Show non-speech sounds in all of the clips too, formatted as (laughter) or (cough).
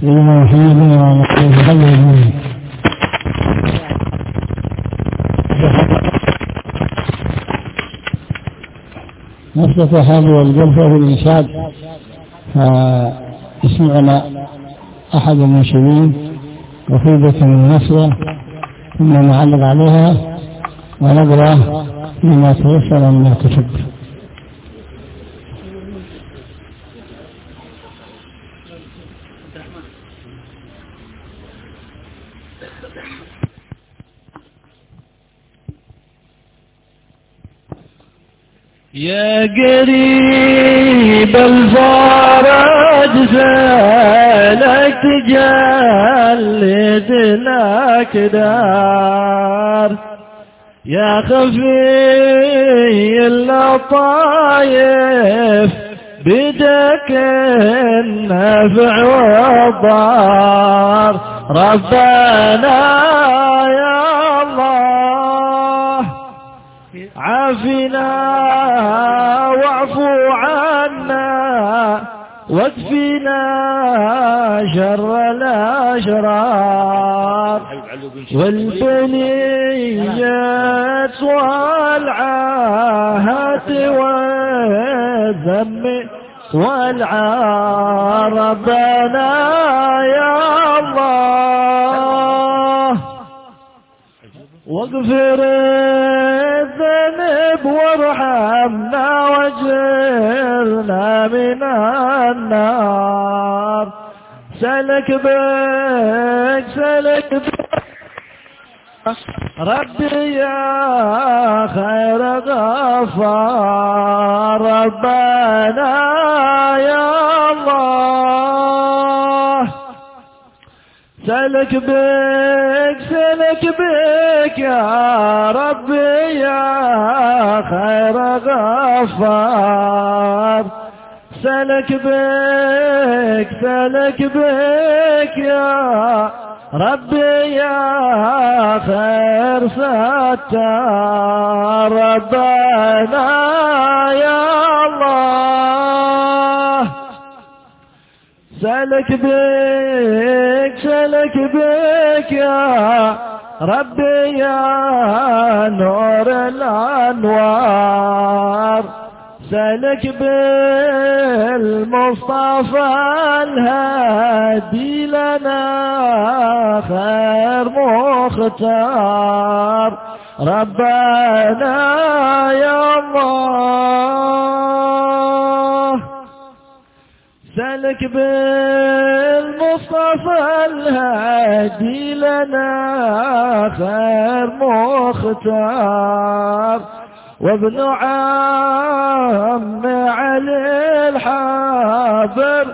سيدنا محمد وعلى آله وصحبه أجمعين نفتح هذه الجلسة فيسمعنا أحد المنشدين وفيدة من نصرة. ثم نعلق عليها ونقرأ مما تيسر من الكتب. يا قريب الفرج سألك تجلد لك دار. يا خفي اللطايف بدك النفع والضار. ربنا يا الله عافنا واعفو عنا واكفنا شر الأشرار والبنية والعاهات والذم والعار. ربنا يا الله واغفر الذنب وارحمنا واجرنا من النار. سلك بك سلك بك. ربي يا خير غفار. ربنا يا الله. سلك بك سلك بك. يا ربي يا خير غفار. سلك بك سلك بك يا ربي يا خير ستار. ربنا يا الله. سلك بك سلك بك يا ربي يا نور الأنوار سلك بالمصطفى الهادي لنا خير مختار. ربنا يا الله سلك بالمصطفى الهادي لنا خير مختار. وابن عم علي الحابر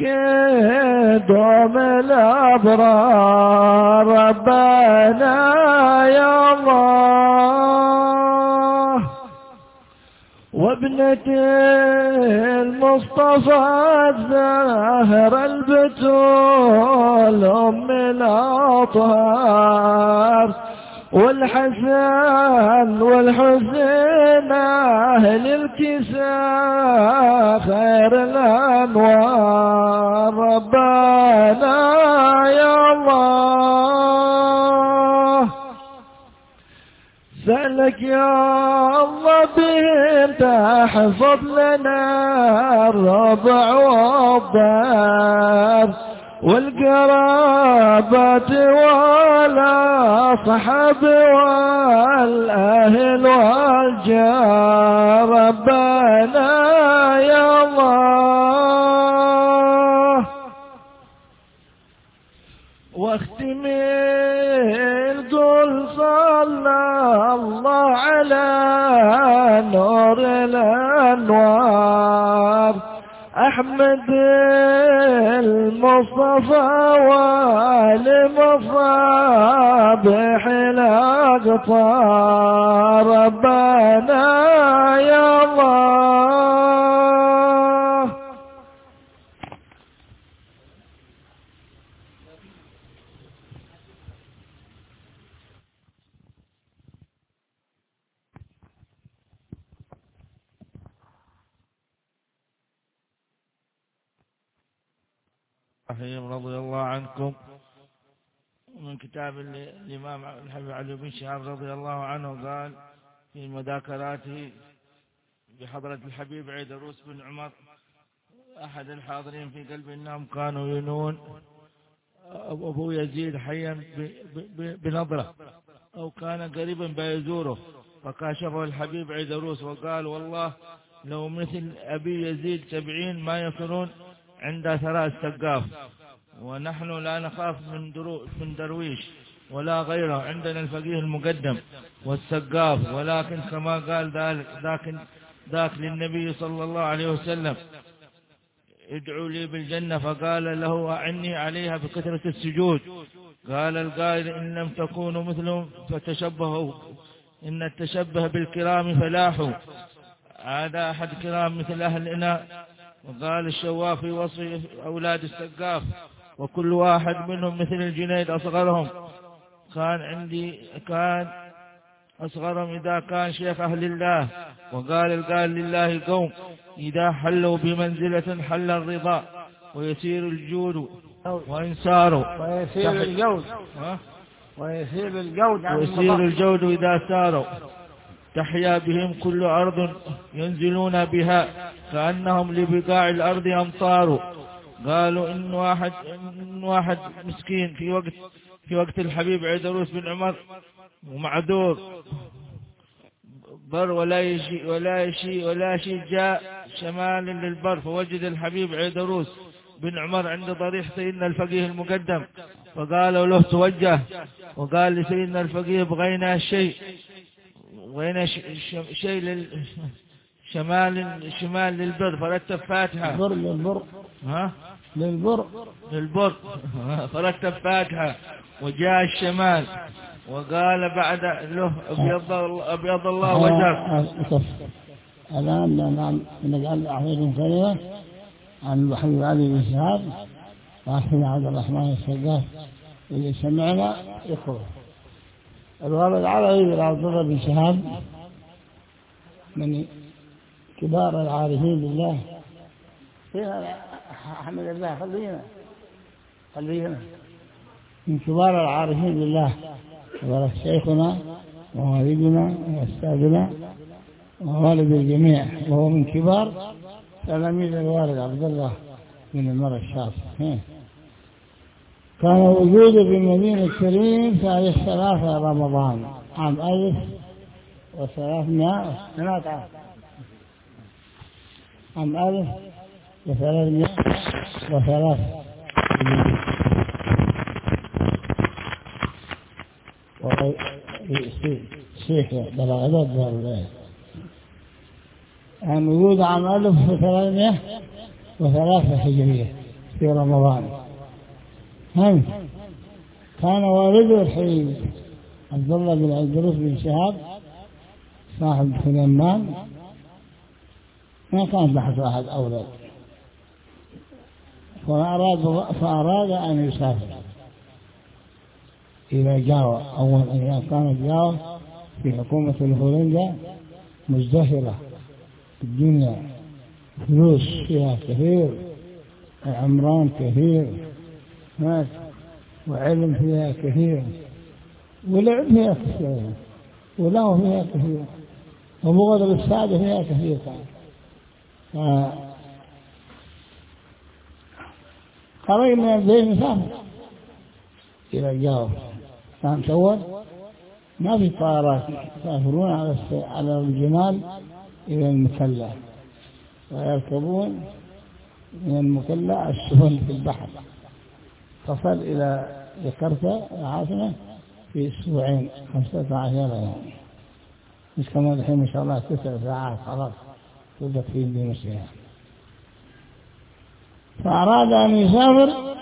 قدوم الأبرار. ربنا يا الله. وابنة المصطفى الزهر البتول أم الأطهار والحسن والحسين أهل الكساء خير الأنوار. ربنا يا الله. سألك يا الله بهم تحفظ لنا الربع والدار والقرابة والأصحاب والأهل والجار. ربنا يا الله على نور الأنوار. أحمد المصطفى والمصابح الأقطار ربنا يا الله الرحيم رضي الله عنكم من كتاب الإمام الحبيب علي بن شهاب رضي الله عنه قال في مذاكراته بحضرة الحبيب عيد روس بن عمر أحد الحاضرين في قلب النوم كانوا ينون أبو يزيد حيا بنظرة أو كان قريبا بيزوره فكاشفه الحبيب عيدروس وقال والله لو مثل أبي يزيد سبعين ما يكونون عند ثراء السقاف. ونحن لا نخاف من, درو من درويش ولا غيره. عندنا الفقيه المقدم والسقاف ولكن كما قال ذلك ذاك, ذاك للنبي صلى الله عليه وسلم ادعوا لي بالجنة. فقال له أعني عليها بكثرة السجود. قال القائل إن لم تكونوا مثلهم فتشبهوا. إن التشبه بالكرام فلاحوا. هذا أحد كرام مثل أهلنا؟ وقال الشواف في وصف أولاد السقاف. وكل واحد منهم مثل الجنيد أصغرهم. كان عندي كان أصغرهم إذا كان شيخ أهل الله. وقال القال لله قوم إذا حلوا بمنزلة حل الرضا ويسير الجود وإن ساروا ويسير الجود. ويسير الجود ويسير الجود إذا ساروا. تحيا بهم كل أرض ينزلون بها. كأنهم لبقاع الأرض أمطار. قالوا إن واحد, إن واحد مسكين في وقت في وقت الحبيب عيدروس بن عمر ومعذور. بر ولا يشي ولا يشي ولا شيء جاء شمالا للبر فوجد الحبيب عيدروس بن عمر عند ضريح سيدنا الفقيه المقدم. فقالوا له توجه وقال لسيدنا الفقيه بغينا شيء بغينا شيء لل شمال شمال للبر فرتب فاتحة البر للبر ها؟ للبر. للبر. (laughs) فرتب فاتحة وجاء الشمال وقال بعد له أبيض, أبيض الله وجهك. الآن نجعل عليكم كلمة عن الحبيب علي بن شهاب وأخينا عبد الرحمن السقاف اللي سمعنا يقول. الولد العربي بن عبد الله بن شهاب من كبار العارفين بالله. فيها حمد الله خلينا خلينا من كبار العارفين بالله وبارك شيخنا ووالدنا وأستاذنا ووالد الجميع وهو من كبار تلاميذ الوالد عبد الله من المرء الشاطئ. كان وجوده في المدينة الكريم في ثلاثة رمضان عام ألف وثلاثمائة عام ألف وثلاثمائة وثلاث شيخ بلغ ذلك عن وجود عام ألف وثلاثمائة وثلاثة هجرية في رمضان هم كان والده الحبيب عبد الله بن عبد بن شهاب صاحب سليمان ما كان بحث أحد أولاد فأراد, فأراد أن يسافر. إلى جاوة أول أيام كانت جاوة في حكومة الهولندا مزدهرة الدنيا. فلوس فيها كثير وعمران كثير مات وعلم فيها كثير ولعب فيها كثير وله فيها كثير وبغض السعادة فيها كثير. خرج من البيت مسافر إلى الجوف. كان سوى ما في طائرات يسافرون على على الجمال إلى المكلا. ويركبون من المكلا السفن في البحر. تصل إلى جاكرتا العاصمة في أسبوعين خمسة عشر يوم مش كما الحين إن شاء الله تسع ساعات خلاص تبدأ في اندونيسيا فأراد أن يسافر.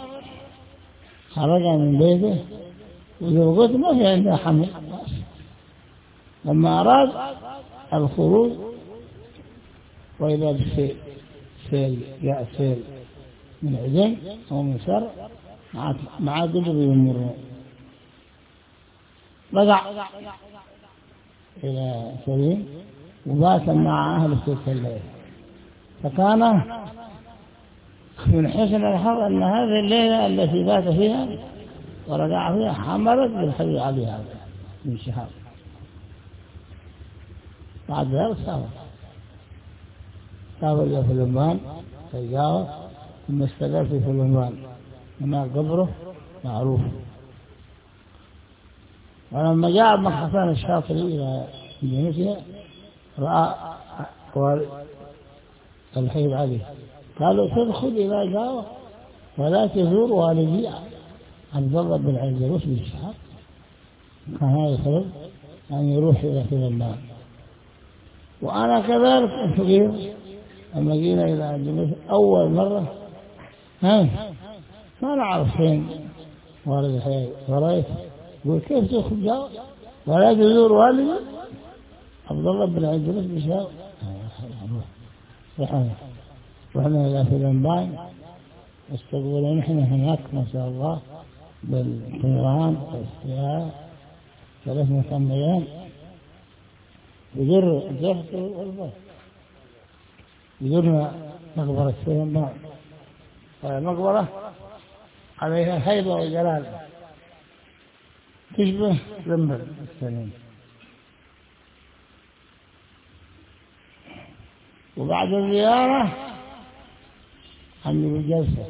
خرج من بيته. وزوجته ما في عندها حمل. لما أراد الخروج وإذا بالسيل سيل جاء سيل من عدن أو من سر مع قدر يمرون رجع إلى سليم وبات مع أهل تلك الليل. فكان من حسن الحظ أن هذه الليلة التي بات فيها ورجع فيها حملت بالحي عليها من شهاب بعد ذلك سافر سافر إلى فلمان تجاوز ثم استقر في فلمان هناك قبره معروف. ولما جاء ابن حسان الشاطري إلى مدينتها رأى الحي عليه. قالوا تدخل إلى جاوة ولا تزور والدي عبد الله بن عبد بن إسحاق. كان السبب أن يروح إلى فلمان وأنا كذلك صغير لما جينا إلى عند أول مرة ها؟ ما نعرف فين والد الحياة ورأيت يقول كيف تدخل جاوة ولا تزور والدي عبد الله بن عبد بن إسحاق. رحمه رحنا إلى فلمبان استقبلوا نحن هناك ما شاء الله بالطيران والسيارة ثلاث أيام يجر الزهد والبر يجرنا مقبرة فلمبان المقبرة عليها هيبة وجلال تشبه ذنب السنين وبعد الزيارة عندي جلسة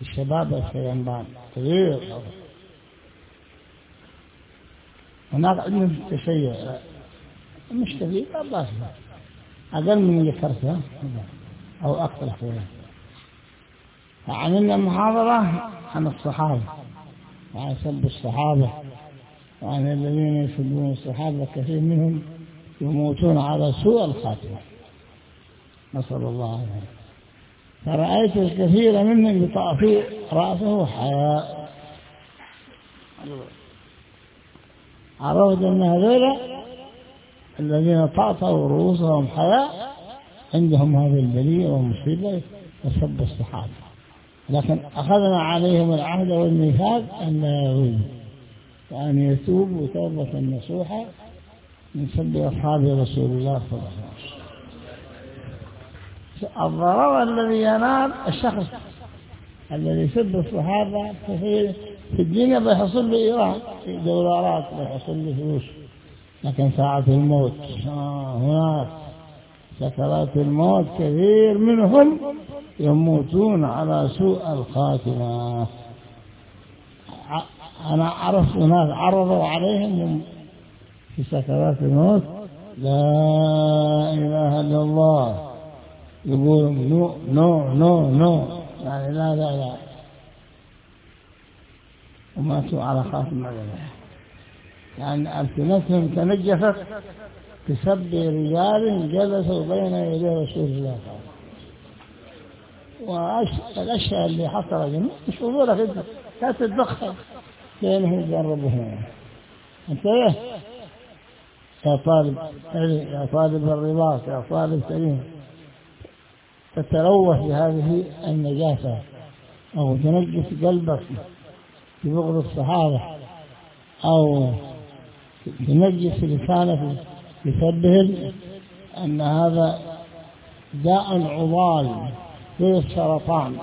الشباب في ينبان كبير هناك عندهم تشيع. مش كثير بس أقل من اللي ذكرتها أو أكثر فيها فعملنا محاضرة عن الصحابة. وعن سب الصحابة. وعن الذين يسبون الصحابة كثير منهم يموتون على سوء الخاتمة. نسأل الله العافية. فرأيت الكثير منهم بتعطي رأسه حياء. عرفت أن هذول الذين تعطوا رؤوسهم حياء عندهم هذه البلية والمصيبة وسب الصحابة. لكن أخذنا عليهم العهد والميثاق أن لا يعودوا وأن يتوبوا توبة نصوحة من سب أصحاب رسول الله صلى الله عليه وسلم. الضرر الذي ينال الشخص الذي يسب الصحابة في الدنيا بيحصل له إيران في دولارات بيحصل له فلوس لكن ساعة الموت آه هناك سكرات الموت كثير منهم يموتون على سوء الخاتمة. أنا أعرف ناس عرضوا عليهم في سكرات الموت لا إله إلا الله. يقول no no no no. يعني لا لا لا. وماتوا على خاتم الذبح يعني ألسنتهم تنجفت بسب رجال جلسوا بين يدي رسول الله والأشياء اللي حصل جميع مش حضورك انت لا تتدخل بينهم وبين ربهم؟ إيه؟ يا طالب يا طالب الرباط يا طالب سليم. تتلوث بهذه النجاسة. أو تنجس قلبك ببغض الصحابة. أو تنجس لسانك بسبهم أن هذا داء عضال زي السرطان.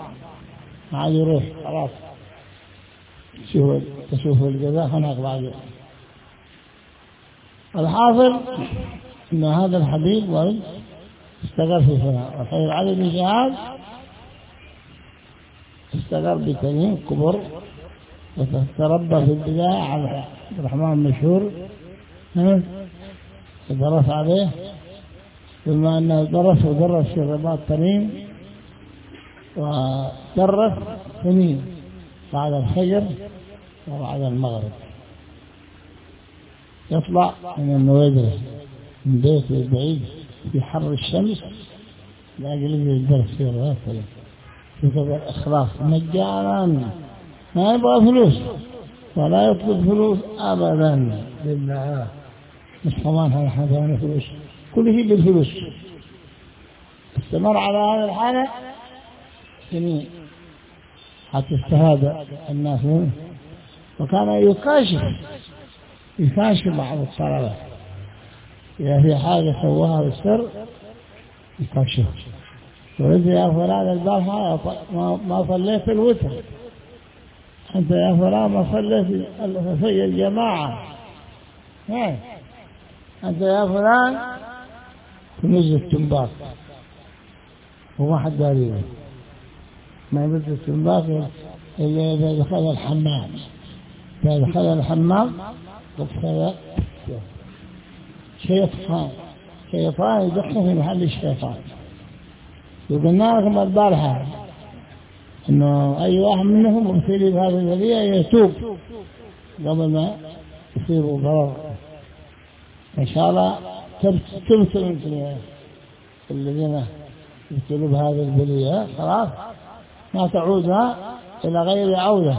ما عاد يروح خلاص تشوف الجزاء هناك بعد. الحاصل أن هذا الحبيب ولد استقر في فلان وخير علي بن شهاب استقر بتميم كبر وتربى في البداية على عبد الرحمن المشهور. درس عليه. ثم أنه درس ودرس في الرباط تميم ودرس سنين بعد الفجر وبعد المغرب. يطلع من النويدرة من بيته البعيد في حر الشمس لأجل الدرس في الغافلة كذا الإخلاص مجانا. ما يبغى فلوس ولا يطلب فلوس أبدا. لله مش كمان هذا حاجة فلوس. كل شيء بالفلوس استمر على هذا الحالة سنين حتى استفاد الناس منه. وكان يكاشف يكاشف بعض الطلبة. إذا في حاجة سواها بالسر يكشف قلت يا فلان البارحة ما, صليت الوتر. أنت يا فلان ما صليت في الجماعة. أنت يا فلان تنزل التنباك. وما حد داريه ما يبدل التنباك إلا إذا دخل الحمام. إذا دخل الحمام دخل شيطان. شيطان يدخل في محل الشيطان. وقلنا لكم البارحة إنه أي واحد منهم مبتلي بهذه البلية يتوب. قبل ما يصيبوا ضرر. إن شاء الله تبتلوا أنتم الذين يبتلوا بهذه البلية خلاص. ما تعودها إلى غير عودة.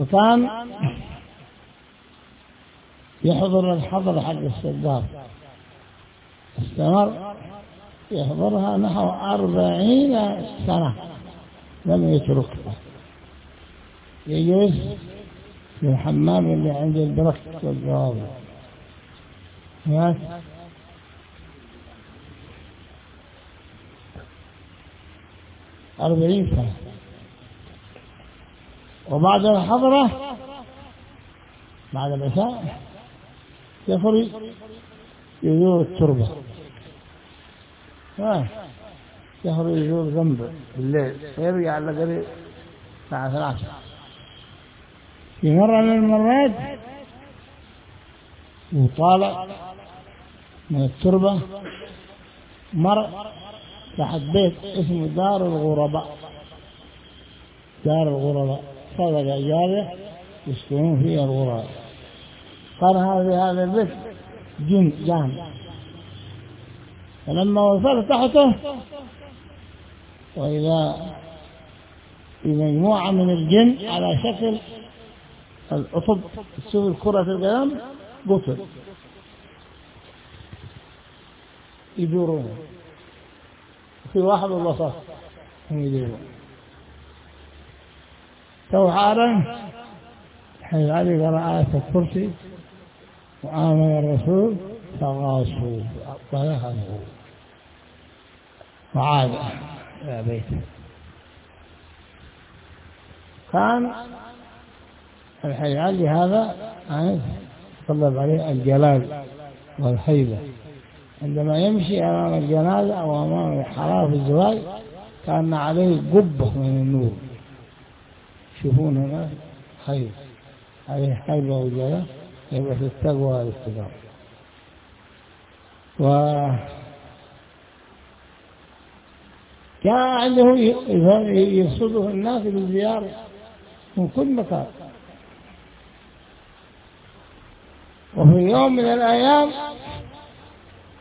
وكان يحضر الحضر حق السداد استمر يحضرها نحو أربعين سنة. لم يتركها. يجلس في الحمام اللي عند البرك والجواب. هناك أربعين سنة. وبعد الحضرة بعد العشاء يخرج يزور التربة. يخرج يزور ذنبه بالليل ويرجع على قريب الساعة ثلاثة. في مرة من المرات وطالع من التربة مر تحت بيت اسمه دار الغرباء. دار الغرباء صدق جارية يسكنون فيها الغرباء. قال هذا البيت جن جان. فلما وصل تحته وإذا بمجموعة من الجن على شكل العصب تسوي كرة القدم قتل يدورون. في واحد بالوسط هم يدورون. تو حالا حيث علي قرأ آية الكرسي. وآمن الرسول فغاصوا فذهبوا وعاد إلى بيته كان الحي هذا طلب عليه الجلال والهيبة عندما يمشي أمام الجنازة أو أمام حرام الزواج كان عليه قبة من النور. يشوفون هنا خير عليه هيبة وجلال. هيبة التقوى والاستقامة و كان عنده يرصده الناس بالزيارة من كل مكان. وفي يوم من الأيام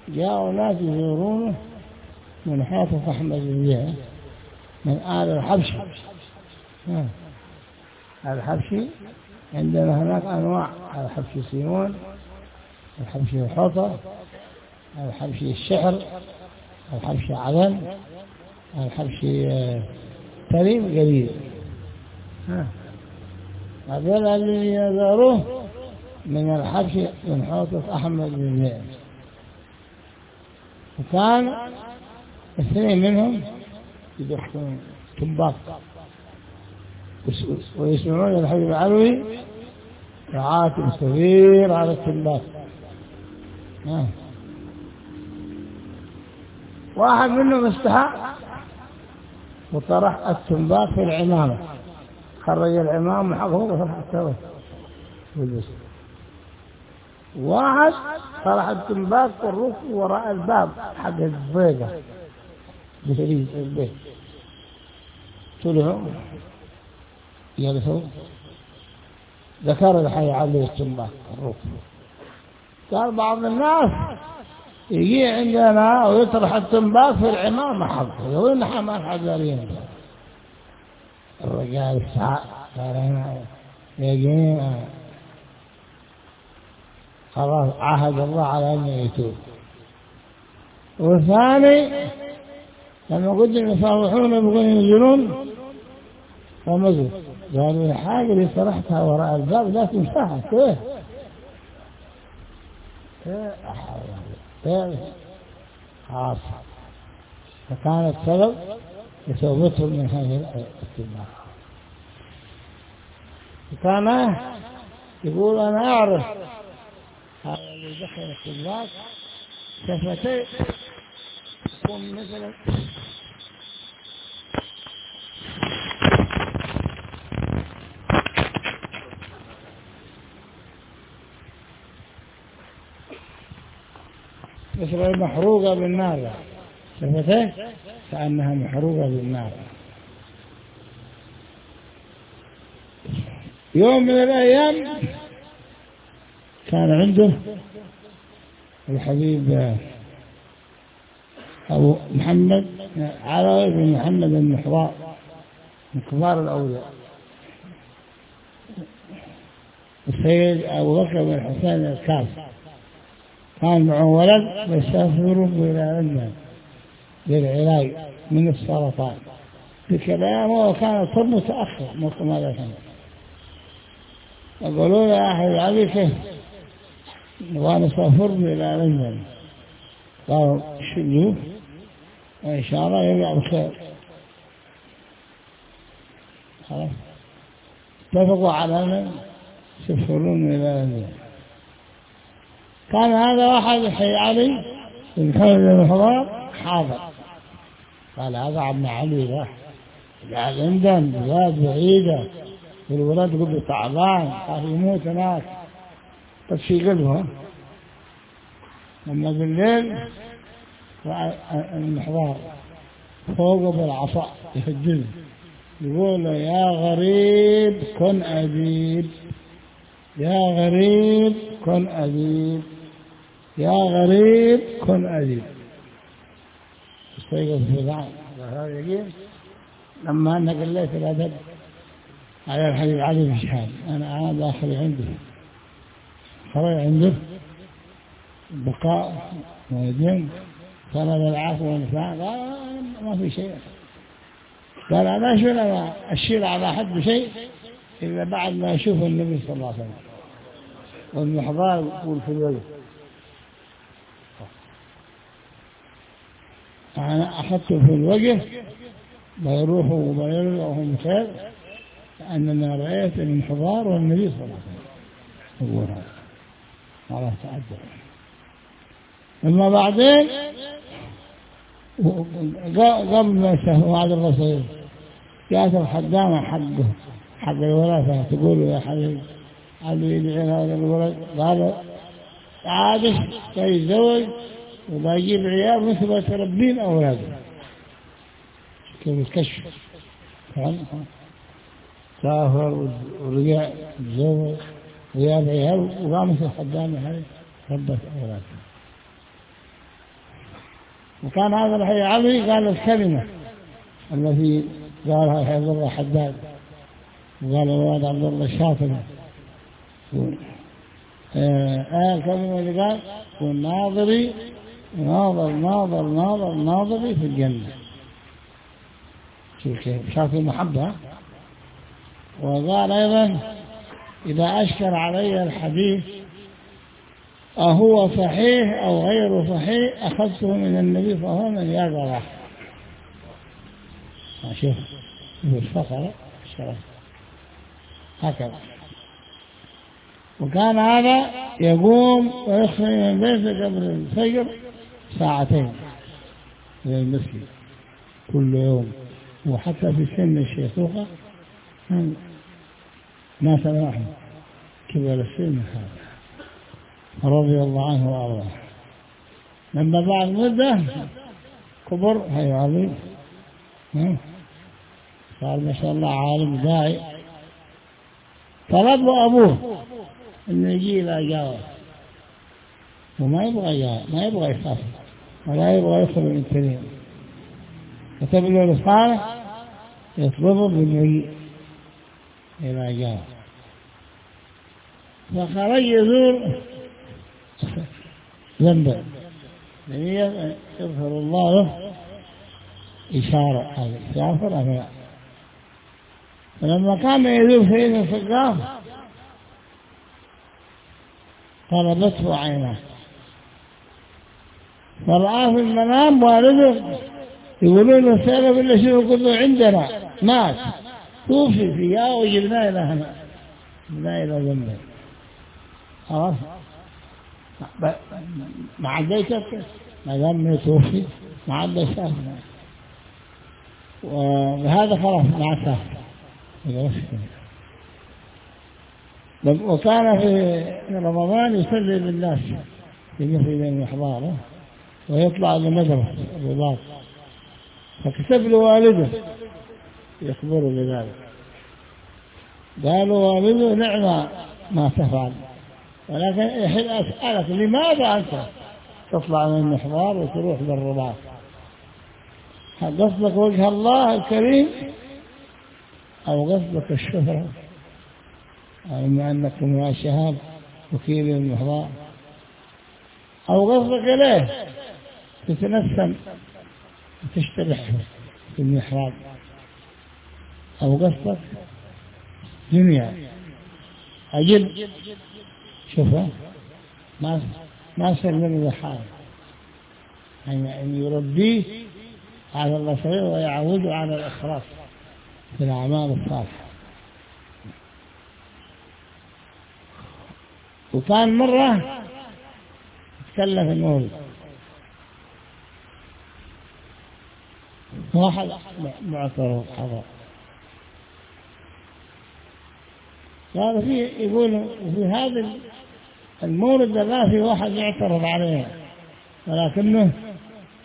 جاءوا ناس يزورونه من حافظ أحمد الزيارة من آل الحبشي الحبشي عندنا هناك أنواع الحبشي سيمون الحبشي الحوطة الحبشي الشحر الحبشي عدن الحبشي كريم قليل هذول اللي يزاروه من الحبشي من حوطة أحمد بن زيد. وكان اثنين منهم يدخلون تنباك ويسمعون الحبيب العلوي رعاتب كبير على التنباك واحد منهم استحى وطرح التنباك في العمامة. خرج العمام وحقه وطرح التنباك والبس واحد طرح التنباك والروح وراء الباب حق الضيقة. بسريج البيت طلعوا جلسوا ذكر الحي عليه التنباك الروح قال بعض الناس يجي عندنا ويطرح التنباك في العمامة حقه وين حمار حجرين الرجال الساعة قال هنا يجينا خلاص عهد الله على أن يتوب. والثاني لما قلت يصالحون يبغون ينزلون فمزوا قالوا الحاجة اللي طرحتها وراء الباب لا تمسحها كيف؟ كيف؟ كيف؟ خلاص فكانت سبب لتوبتهم من هذه الاتباع وكان يقول أنا أعرف هذا اللي دخل السباك شفتي يكون مثلا مثل المحروقة بالنار. شفتيه كأنها محروقة بالنار. يوم من الأيام كان عنده الحبيب أبو محمد علوي بن محمد المحرار من كبار الأولياء السيد أبو بكر بن حسين الكاف كان معه ولد يسافروا إلى لندن للعلاج من السرطان. بكلامه وكان طب متأخر سنة يقولون يا أحد علي كيف نبغى نسافر إلى لندن قالوا شنو؟ وإن شاء الله يرجع بخير. خلاص. اتفقوا على أن يسافرون إلى لندن كان هذا واحد حي علي بن خالد الحضار حاضر قال هذا عم علي له قاعد لندن بلاد بعيدة. والولاد قبل تعبان خاف يموت هناك. بس في قلبه لما بالليل المحضار فوقه بالعصا يهجز يقول يا غريب كن أديب. يا غريب كن أديب. يا غريب كن أديب. استيقظ في بعض. هذا يقول لما أنا قليت الأدب على الحبيب علي بن شهاب. أنا أنا داخل عنده. خرج عنده. بقاء ويدين طلب العفو والنفاق. قال ما في شيء. قال أنا أشير أنا أشير على حد شيء إلا بعد ما أشوف النبي صلى الله عليه وسلم. والمحضار يقول في الوجه. أنا أخذته في الوجه بيروح وبيرجع وهو خير لأننا رأيت الانحضار والنبي صلى الله عليه وسلم. الله تعدى ثم بعدين قبل ما يسهل وعد الرسول جاءت الخدامة حقه حق الوراثة تقول يا حبيبي علي يدعي هذا الولد قال عادش يتزوج وبيجيب عيال مثل تربين أولاده كيف الكشف سافر ورجع تزوج ويا عيال وقامت الخدامة هذه ربت أولاده. وكان هذا الحي علي قال الكلمة التي قالها عبد الله حداد. وقال الوالد عبد الله الشاطبي آه الكلمة اللي قال والناظري ناظر ناظر ناظر ناظري في الجنة. شوف كيف شاف المحبة وقال أيضا إذا أشكر علي الحديث أهو صحيح أو غير صحيح أخذته من النبي وسلم يا جراح شوف شوف الفقرة هكذا. وكان هذا يقوم ويخرج من بيته قبل الفجر ساعتين إلى المسجد كل يوم. وحتى في سن الشيخوخة ما سمعهم كبر السن هذا رضي الله عنه وأرضاه. لما بعد مدة كبر هي عظيم صار ما شاء الله عالم داعي. طلب أبوه إنه يجي إلى جاوة. وما يبغى جاوة ما يبغى يسافر ولا يبغى الانترين كتب له رسالة يطلبه بالمجيء إلى جاوة فخرج يزور ذنبا يغفر الله له إشارة يغفر أم لا؟ فلما كان يذوب سيدنا السقاف طلبته عيناه. فرآه في المنام والده يقولون السبب إلا شنو يقولون عندنا مات توفي فيها وجبناه إلى هنا جبناه إلى ذنبه خلاص؟ ما عاد يشكك ما دام توفي ما عاد يشكك وهذا خلاص مع سافر وكان في رمضان يصلي بالناس في بين إحضاره ويطلع لمدرسة الرباط فكتب له والده. يخبره بذلك. قالوا والده نعم ما تفعل. ولكن يحب أسألك لماذا أنت تطلع من المحضار وتروح للرباط؟ هل قصدك وجه الله الكريم أو قصدك الشهرة؟ أو ما أنك من الشهاب وكيل المحضار أو قصدك إليه؟ تتنسم وتشترح في المحراب أو قصدك دنيا. أجل شوفها ما ما سلم لحاله يعني أن يربيه على البصرية ويعود على الإخلاص في الأعمال الصالحة. وكان مرة تكلم في المولد واحد معترض حضر. قال في يقول في هذا المولد لا في واحد يعترض عليه. ولكنه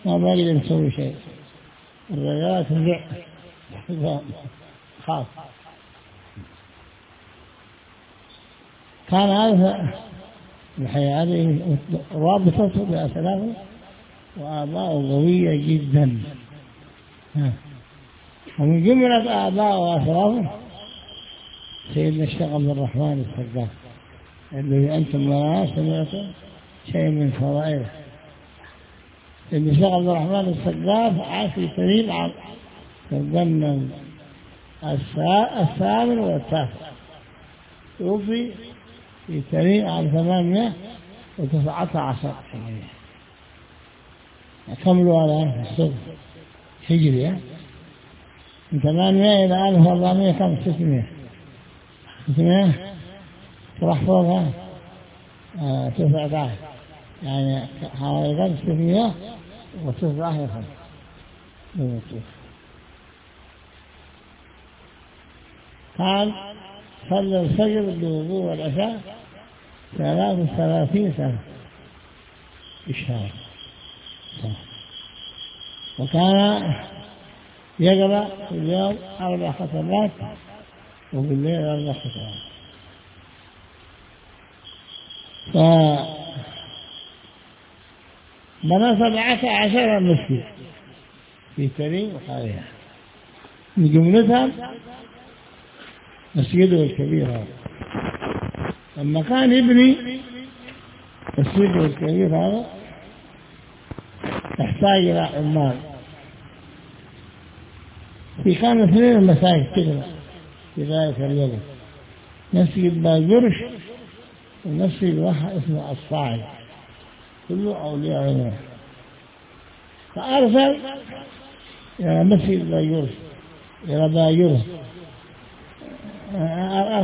ما بقدر يسوي شيء. الرجال ترجع (laughs) خاف كان هذا الحياة هذه رابطته بأسلافه وآباءه قوية جدا. ومن جملة آباءه وأسلافه سيدنا الشيخ عبد الرحمن السقاف الذي أنتم لا سمعتم شيء من فضائله سيدنا الشيخ عبد الرحمن السقاف عاش في سبيل عام القرن الثامن والتاسع. توفي في سنين عام ثمانية وتسعة عشر. كملوا على الصدق هجري. من ثمانمائة إلى ألف وأربعمائة كم ستمائة تروح فوقها تسعة عشر يعني حوالي ستمائة وتسعة عشر قال صلى الفجر بالوضوء والعشاء ثلاث وثلاثين سنة. الشهر وكان يقرأ في اليوم أربع ختمات وبالليل أربع ختمات ف بنى سبعة عشر مسجد في كريم وحالها من جملتها مسجده الكبير. هذا لما كان يبني مسجده الكبير هذا يحتاج إلى عمال. في كان اثنين مساجد كده. في ذلك اليوم مسجد باجرش ومسجد واحد اسمه الصاعد. كله أولياء الله فأرسل إلى مسجد باجرش إلى باجرش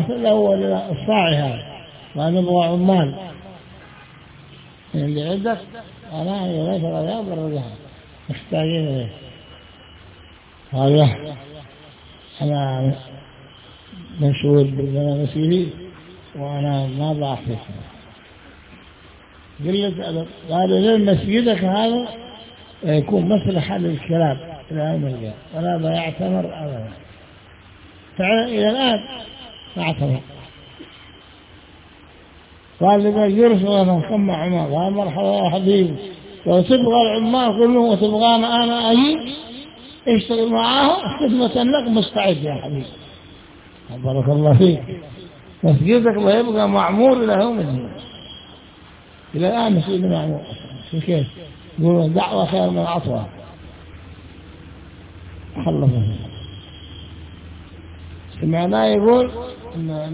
الأول الصاعي هذا ونبغى عمال. اللي عندك أنا هي ليس الرياض الرجال محتاجين إليه. قال له أنا مشغول مسيري وأنا ما بعرف قلت قالوا لين مسجدك هذا يكون مصلحة للكلاب إلى يوم القيامة. ولا بيعتمر أبدا. فعلا إلى الآن. ما اعتمر قال لما يرسل أنا كم عمر. قال مرحبا يا حبيبي لو تبغى العمال كلهم وتبغانا أنا أجي اشتغل معاهم خدمة لك مستعد يا حبيبي بارك الله فيك. مسجدك لا يبقى معمور إلى يوم الدين. إلى الآن مسجد معمور. في كيف. يقول دعوة خير من عطوة. خلصه سمعناه يقول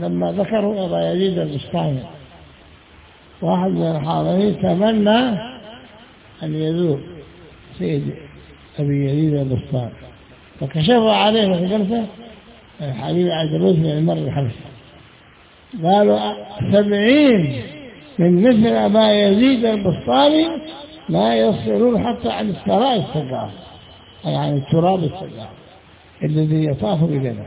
لما ذكروا أبا يزيد البستاني واحد من الحاضرين تمنى أن يزور سيد أبي يزيد البسطام فكشفوا عليه في جلسة الحبيب عبد الروس من المر الحبشي قالوا سبعين من مثل أبا يزيد البسطامي لا يصلون حتى عن الثراء السقاف أي عن التراب السقاف الذي يطاف بجنة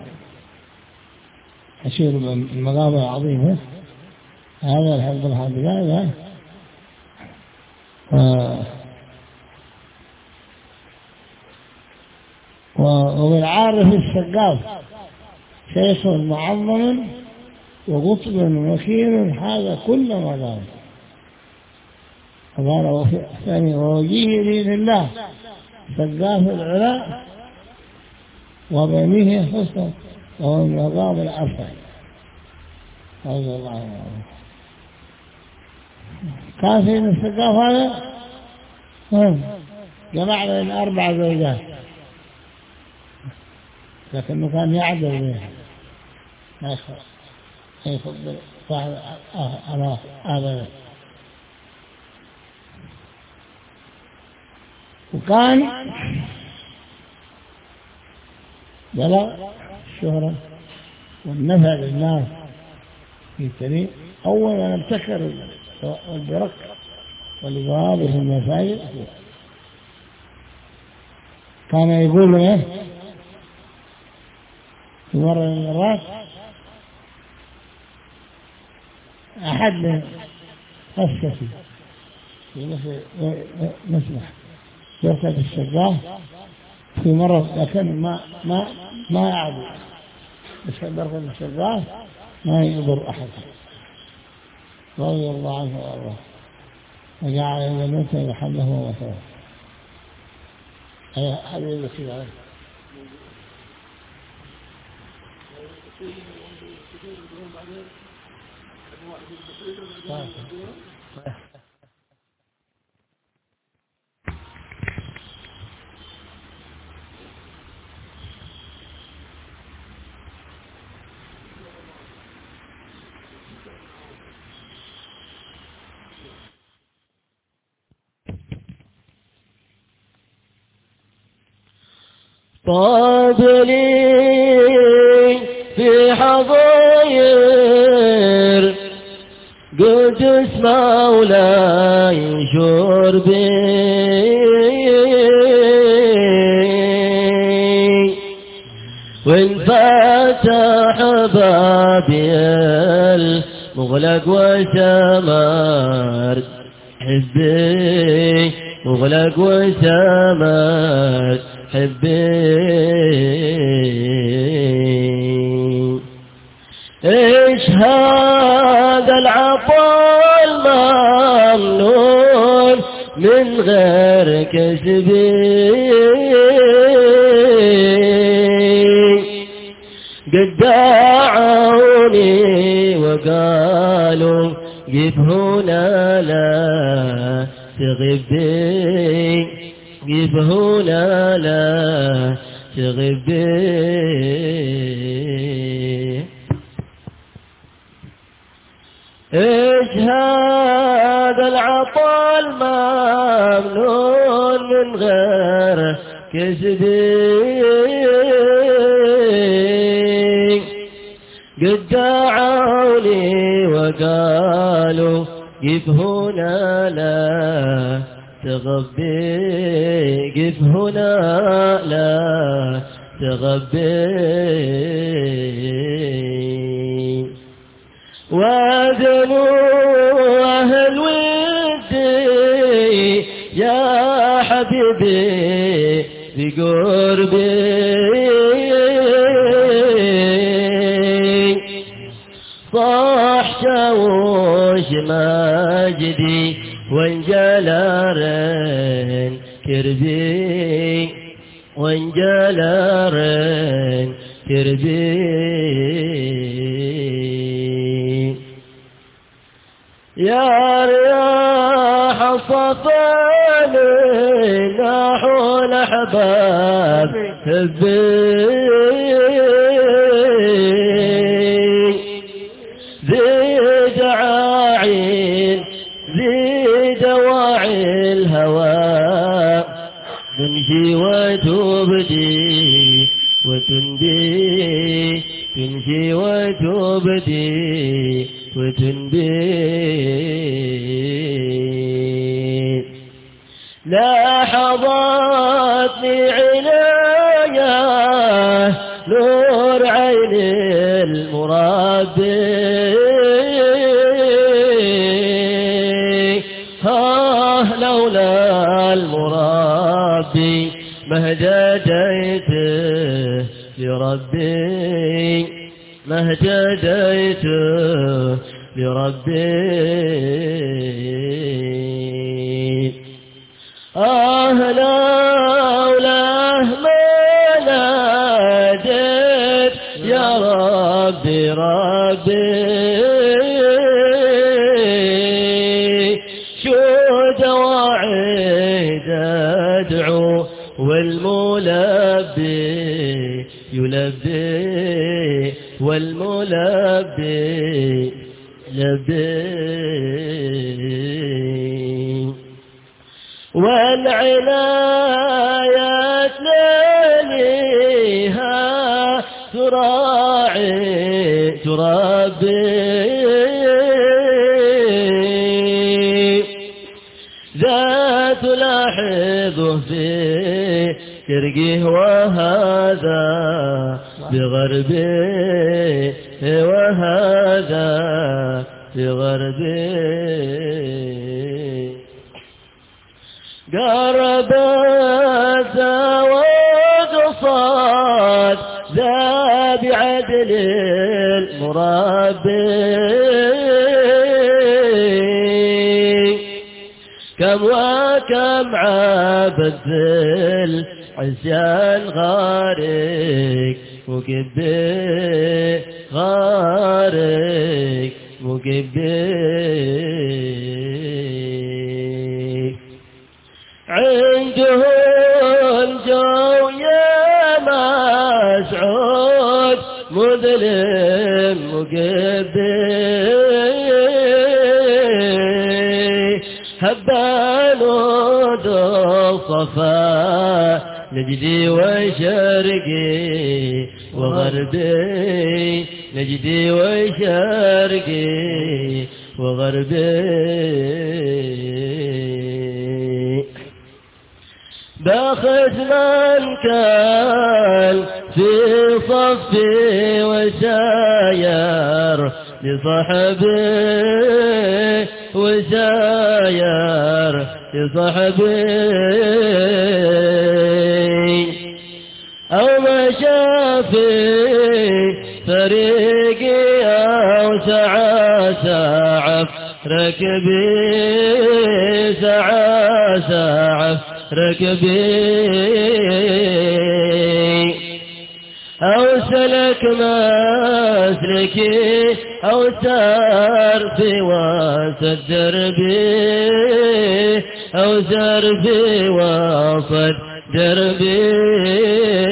أشير المقام العظيمة هذا الحمد لله هذا وبالعارف السقاف شيخ معظم وقطب وكيل هذا كل ما قال ثاني ووجيه دين الله سقاف العلاء وبنيه حسن وهو النظام الأفضل رضي الله عنه. كان في السقاف هذا؟ جمع بين أربع زوجات. لكنه كان يعدل بها ما يفضل صاحب أبدا وكان بلغ الشهرة والنفع للناس في طريق أول أن أبتكر. البرك والإضراب في المساجد. كان يقول إيه؟ في مرة من المرات أحد أسكتي. في مسمح يركب الشقاه في مرة لكن ما ما ما يعبد بس يركب الشقاه ما يضر أحد. رضي الله عنه وأرضاه. وجعل الموت يحمله ومثله. هذا هذا الذي طاب لي في حضير قدس مولاي شربي وانفتح بابي المغلق وسمر حبي مغلق وسمر حبي. إيش هذا العطاء الممنون من غير كسبي قد دعوني وقالوا قف هنا لا تغبي. قف هنا لا تغبي إيش هذا العطاء الممنون من غير كسبي قد دعوني وقالوا قف هنا لا تغبي قف هنا لا تغبي وذنوا أهل ودي يا حبيبي بقربي صاح شوش ماجدي وانجلارن كربي وانجلارن كربي يا رياح صفان نحو الأحباب هبي وتبدي وتنبي لاحظتني عناية نور عين المربي ها لولا المربي ما اهتديته لربي ما اهتديته لربي. آه لولا ما ناديت يا ربي ربي. يلبي والملبي لبي. والعناية ليها تراعي تربي ذا تلاحظه في كرقه وهذا بغربه وهذا بغربه قرب الزواج صاد ذا بعدل المربي. كم وكم عبد العزيان غارق مكبي غارق مكبي عندهم جو يا مسعود مظلم مقبي هبان ودو صفا نجدي وشرقي وغربي. نجدي وشرقي وغربي. باخذ من كان في صفي وساير لصحبي وساير لصحبي. طريقي أو سعى سعف ركبي سعى سعف ركبي. أو سلك مسلكي أو سار في وسط دربي أو سار في وسط دربي.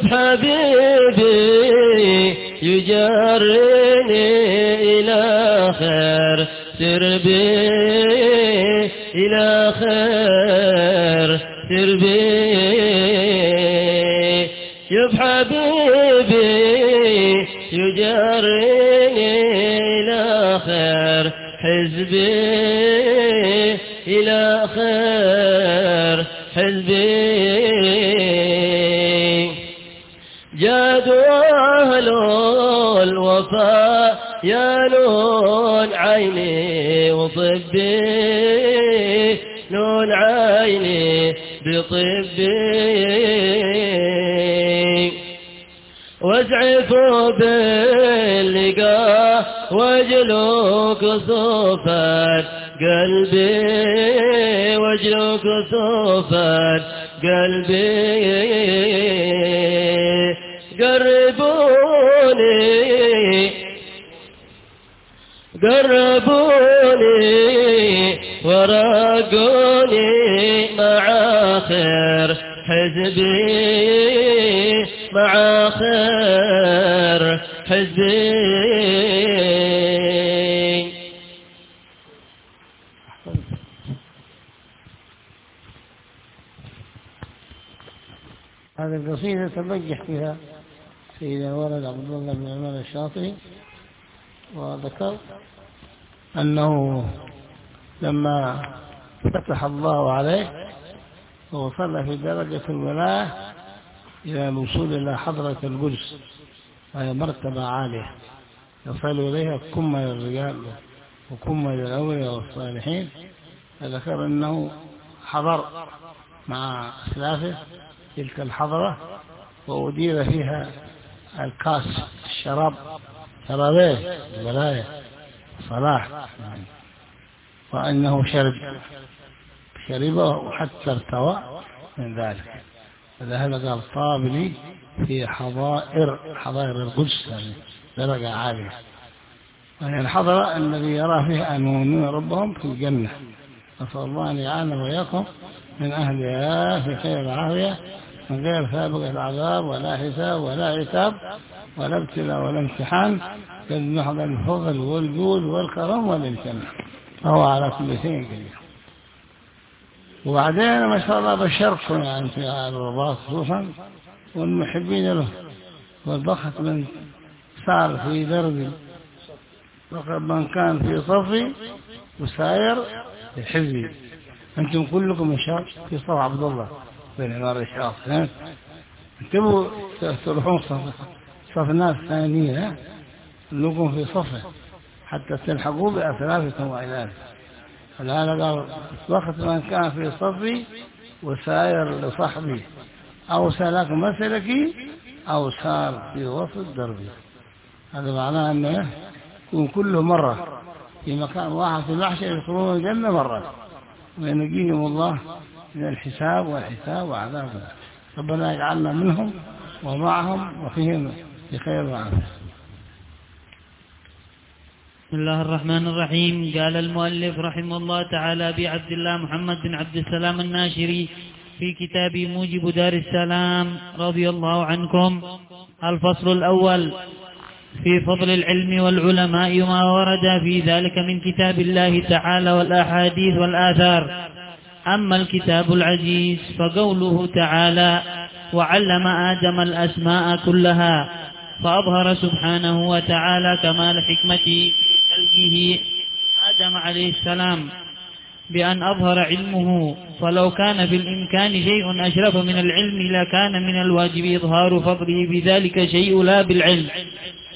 شوف حبيبي يجرني إلى خير. تربي إلى خير. تربي شوف حبيبي يجرني إلى خير. حزبي. وطبي نون عيني بطبي واسعفوا باللقاء واجلوك صوفا قلبي واجلوك صوفا قلبي. قربوني قربوني. ورقوني مع خير حزبي مع خير حزبي. هذه القصيدة تبجح فيها سيدنا ولد عبد الله بن عمر الشاطئي وذكر أنه لما فتح الله عليه ووصل في درجة الولاية إلى الوصول إلى حضرة القدس وهي مرتبة عالية. يصل إليها كم من الرجال وكم من الأولياء والصالحين. فذكر أنه حضر مع أسلافه تلك الحضرة وأدير فيها الكاس الشراب شرابيه الولاية صلاح. وأنه شرب شربه حتى ارتوى من ذلك. فذهب قال طابلي في حظائر حظائر القدس يعني درجة عالية. وهي الحضرة الذي يرى فيها المؤمنون ربهم في الجنة. نسأل الله أن يجعلنا وإياكم من أهلها في خير العافية غير سابق العذاب ولا حساب ولا عتاب ولا ابتلاء ولا امتحان بل محض الفضل والجود والكرم والامتنان. فهو على كل شيء قدير وبعدين ما شاء الله بشركم يعني في الرباط خصوصا والمحبين له. والبخت من صار في درب وقد من كان في صفي وساير في حزبي أنتم كلكم إن شاء في صف عبد الله. بن عمر الشاط انتبهوا تروحون صف صف ناس ثانيين كلكم في صفه حتى تلحقوا بأثلاثكم وإلهكم فلهذا قال وقت من كان في صفي وساير لصحبي أو سلك مسلكي أو سار في وسط دربي. هذا معناه أنه يكون كل مرة. في مكان واحد في المحشر يدخلون الجنة مرة. وينجيهم الله من الحساب والحساب وعذاب ربنا يجعلنا منهم ومعهم وفيهم بخير وعافية. بسم الله الرحمن الرحيم. قال المؤلف رحمه الله تعالى بعبد الله محمد بن عبد السلام الناشري في كتاب موجب دار السلام رضي الله عنكم الفصل الأول. في فضل العلم والعلماء ما ورد في ذلك من كتاب الله تعالى والأحاديث والآثار. أما الكتاب العزيز فقوله تعالى وعلم آدم الأسماء كلها فأظهر سبحانه وتعالى كمال حكمته خلقه آدم عليه السلام بأن أظهر علمه. فلو كان في الإمكان شيء أشرف من العلم لكان من الواجب إظهار فضله بذلك شيء لا بالعلم.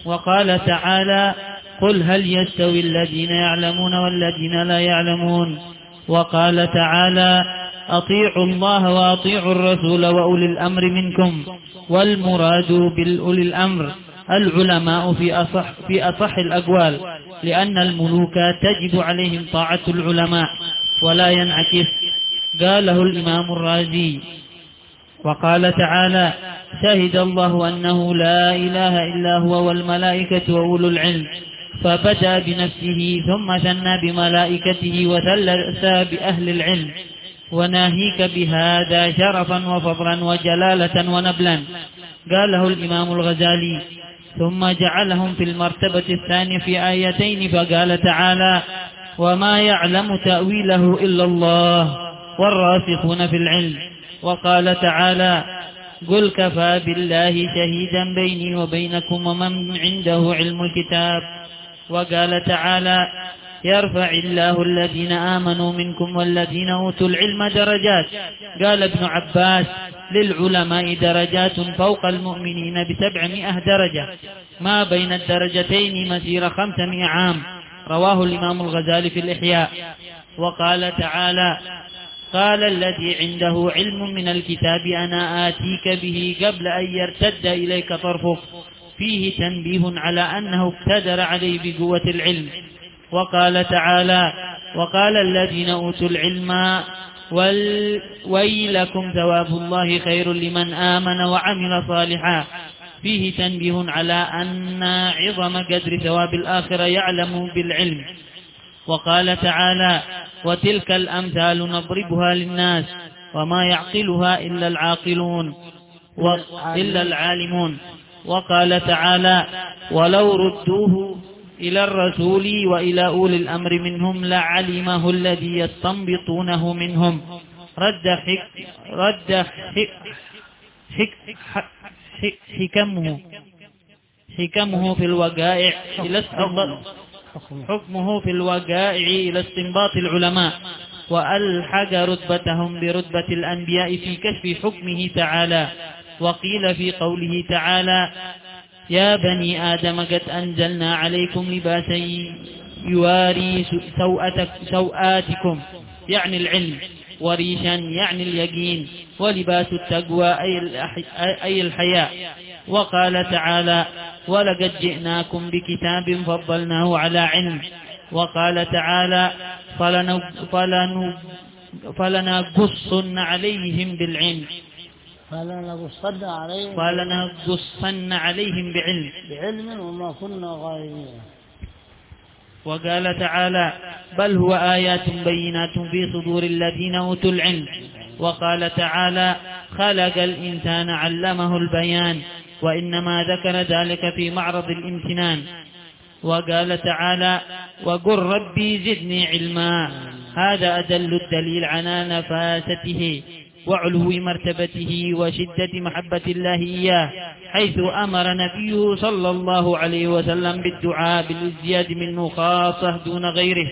وقال تعالى قل هل يستوي الذين يعلمون والذين لا يعلمون وقال تعالى أطيعوا الله وأطيعوا الرسول وأولي الأمر منكم والمراد بالأولي الأمر العلماء في أصح, في أصح الأقوال لأن الملوك تجب عليهم طاعة العلماء ولا ينعكس. قاله الإمام الرازي. وقال تعالى شهد الله أنه لا إله إلا هو والملائكة وأولو العلم فبدأ بنفسه ثم ثنى بملائكته وثلث بأهل العلم. وناهيك بهذا شرفا وفضلا وجلالة ونبلا. قاله الإمام الغزالي ثم جعلهم في المرتبة الثانية في آيتين فقال تعالى وما يعلم تأويله إلا الله والراسخون في العلم. وقال تعالى قل كفى بالله شهيدا بيني وبينكم ومن عنده علم الكتاب. وقال تعالى يرفع الله الذين آمنوا منكم والذين أوتوا العلم درجات. قال ابن عباس للعلماء درجات فوق المؤمنين بسبعمائة درجة. ما بين الدرجتين مسير خمسمائة عام. رواه الإمام الغزالي في الإحياء. وقال تعالى قال الذي عنده علم من الكتاب أنا آتيك به قبل أن يرتد إليك طرفك. فيه تنبيه على أنه ابتدر عليه بقوة العلم. وقال تعالى وقال الذين أوتوا العلم ويلكم ثواب الله خير لمن آمن وعمل صالحا. فيه تنبيه على أن عظم قدر ثواب الآخرة يعلم بالعلم. وقال تعالى وتلك الأمثال نضربها للناس وما يعقلها إلا العاقلون إلا العالمون. وقال تعالى ولو ردوه إلى الرسول وإلى أولي الأمر منهم لعلمه الذي يستنبطونه منهم. رد حك رد حك حك حك حكمه. حكمه في الوقائع إلى استنباط حكمه في الوقائع إلى استنباط العلماء. وألحق رتبتهم برتبة الأنبياء في كشف حكمه تعالى. وقيل في قوله تعالى يا بني آدم قد أنزلنا عليكم لباسا يواري سوآتكم يعني العلم وريشا يعني اليقين ولباس التقوى أي الحياء. وقال تعالى ولقد جئناكم بكتاب فضلناه على علم. وقال تعالى فلنقصن عليهم بالعلم. فلنقصن عليهم فلنقصن عليهم بعلم. بعلم وما كنا غائبين وقال تعالى بل هو آيات بينات في صدور الذين أوتوا العلم. وقال تعالى خلق الإنسان علمه البيان وإنما ذكر ذلك في معرض الامتنان. وقال تعالى وقل ربي زدني علما. هذا أدل الدليل على نفاسته. وعلو مرتبته وشدة محبة الله إياه حيث أمر نبيه صلى الله عليه وسلم بالدعاء بالازدياد منه خاصة دون غيره.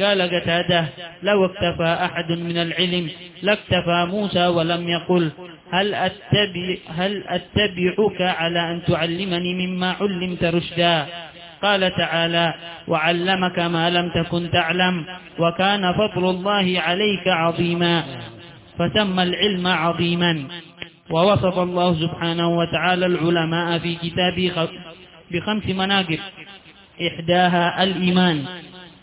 قال قتادة لو اكتفى أحد من العلم لاكتفى موسى ولم يقل هل, أتبع هل أتبعك على أن تعلمني مما علمت رشدا؟ قال تعالى وعلمك ما لم تكن تعلم وكان فضل الله عليك عظيما. فسمى العلم عظيما. ووصف الله سبحانه وتعالى العلماء في كتابه بخمس مناقب. إحداها الإيمان.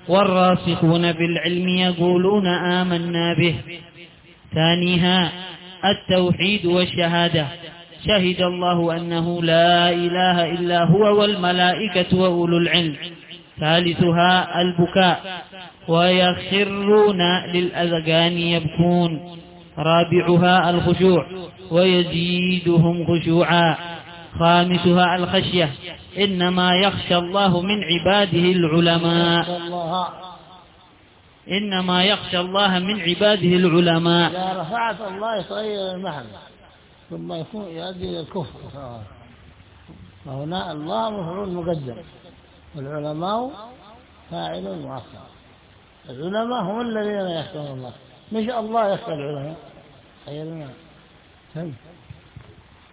والراسخون في العلم يقولون آمنا به. ثانيها التوحيد والشهادة. شهد الله أنه لا إله إلا هو والملائكة وأولو العلم. ثالثها البكاء. ويخرون للأذقان يبكون. رابعها الخشوع ويزيدهم خشوعا. خامسها الخشية إنما يخشى الله من عباده العلماء. إنما يخشى الله من عباده العلماء. إذا رفعت الله يتغير المعنى ثم يكون يؤدي إلى الكفر. فهنا الله مفعول مقدم والعلماء فاعل مؤخر العلماء هم الذين يخشون الله. مش الله يخشى العلماء. خيرنا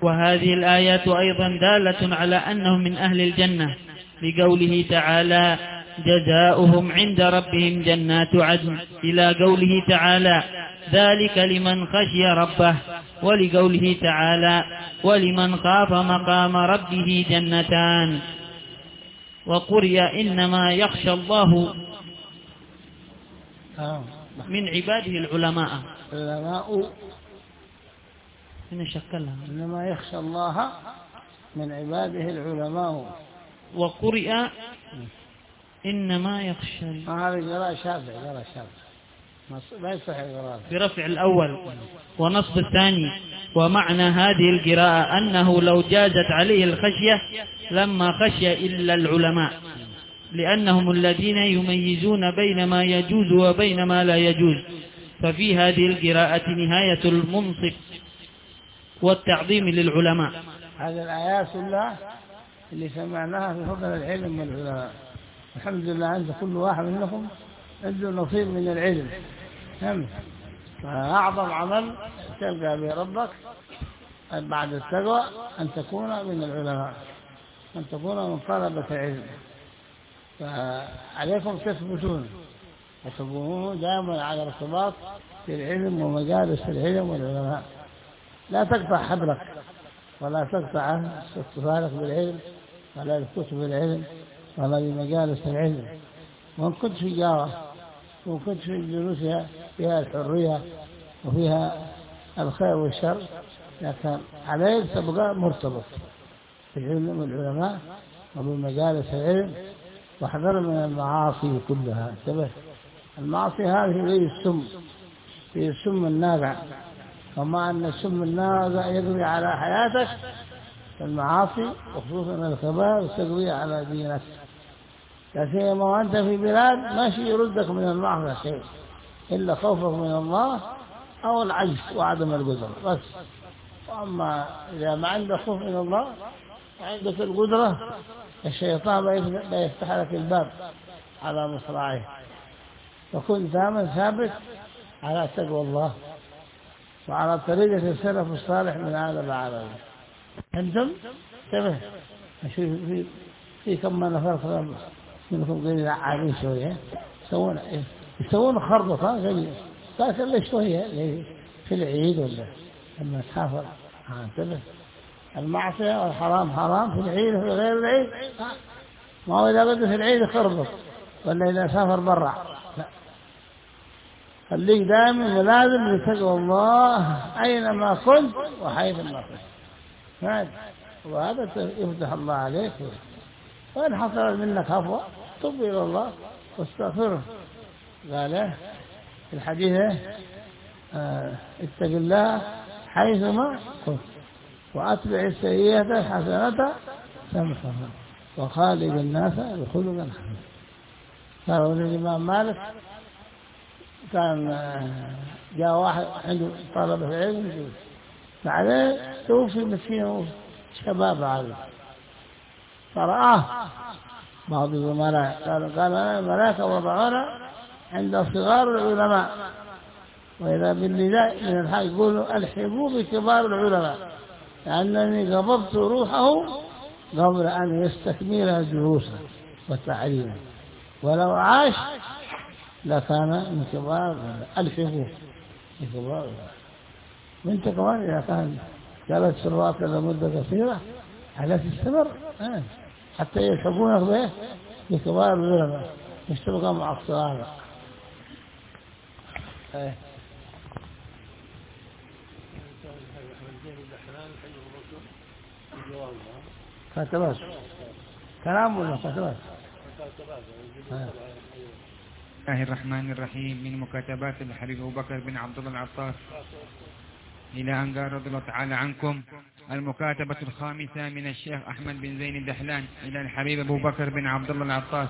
وهذه الآيات أيضا دالة على أنهم من أهل الجنة لقوله تعالى جزاؤهم عند ربهم جنات عدن. إلى قوله تعالى ذلك لمن خشي ربه. ولقوله تعالى ولمن خاف مقام ربه جنتان. وقرئ إنما يخشى الله. من عباده العلماء. العلماء. من شكلها إنما يخشى الله من عباده العلماء. وقرئ. إنما يخشى. هذه قراءة شافعي قراءة شافعي. ما يصح القراءة. برفع الأول ونصب الثاني. ومعنى هذه القراءة أنه لو جازت عليه الخشية لما خشي إلا العلماء. لأنهم الذين يميزون بين ما يجوز وبين ما لا يجوز. ففي هذه القراءة نهاية المنصف والتعظيم للعلماء. هذه الآيات كلها اللي سمعناها في فضل العلم والعلماء الحمد لله عند كل واحد منكم عنده نصيب من العلم. هم أعظم عمل تلقى به ربك بعد التقوى أن تكون من العلماء أن تكون من طلبة علم فعليكم تثبتون وتكونون دائما على ارتباط العلم ومجالس العلم والعلماء. لا تقطع حبلك ولا تقطع اتصالك بالعلم ولا بكتب العلم ولا بمجالس العلم. وإن كنت في جارة وإن كنت في جلوسها فيها الحرية وفيها الخير والشر لكن عليك تبقى مرتبط بالعلم والعلماء وبمجالس العلم واحذر من المعاصي كلها. انتبه. المعاصي هذه هي السم هي السم النافع وما أن السم النافع يقضي على حياتك المعاصي وخصوصا الكبائر تقضي على دينك. لا سيما وأنت في بلاد ماشي يردك من المعصية شيء إلا خوفك من الله أو العجز وعدم القدرة. بس. وأما إذا ما عندك خوف من الله عندك القدرة الشيطان لا يفتح لك الباب على مصراعيه. فكن دائما ثابت على تقوى الله وعلى طريقة السلف الصالح من هذا العالم. أنتم؟ انتبه. في في كم نفر منكم قليل عالين شوية. يسوون يسوون خربطة قليل لكن شوية؟ في العيد ولا لما تسافر انتبه. المعصية والحرام حرام في العيد وفي غير العيد. ما هو إذا بده في العيد خربط ولا إذا سافر برا. خليك دائما ملازم لتقوى الله أينما كنت وحيثما كنت. وهذا يفتح الله عليك. وإن حصل منك هفوة تب إلى الله واستغفره. قال في الحديث آه اتق الله حيثما كنت. وأتبع السيئة الحسنة تمحها. وخالق الناس بخلق حسن قال الإمام مالك كان جاء واحد عنده طلبة علم بعدين توفي مسكين شباب عالم فرآه بعض الزملاء قال قال أنا الملائكة وضعونا عند صغار العلماء. وإذا بالنداء من الحق يقولوا ألحبوا بكبار العلماء. لأنني قبضت روحه قبل أن يستكمل دروسه وتعليمه ولو عاش لكان من كبار الحبوا بكبار وانت كمان إذا كان جلس في الواقع لمدة قصيرة على تستمر حتى يلحقونك به بكبار العلماء. مش تبقى مع إيه كاتبات كلام ولا كاتبات الله الرحمن الرحيم. من مكاتبات الحبيب أبو بكر بن عبد الله العطاس إلى أن قال رضي الله تعالى عنكم المكاتبة الخامسة من الشيخ أحمد بن زين الدحلان إلى الحبيب أبو بكر بن عبد الله العطاس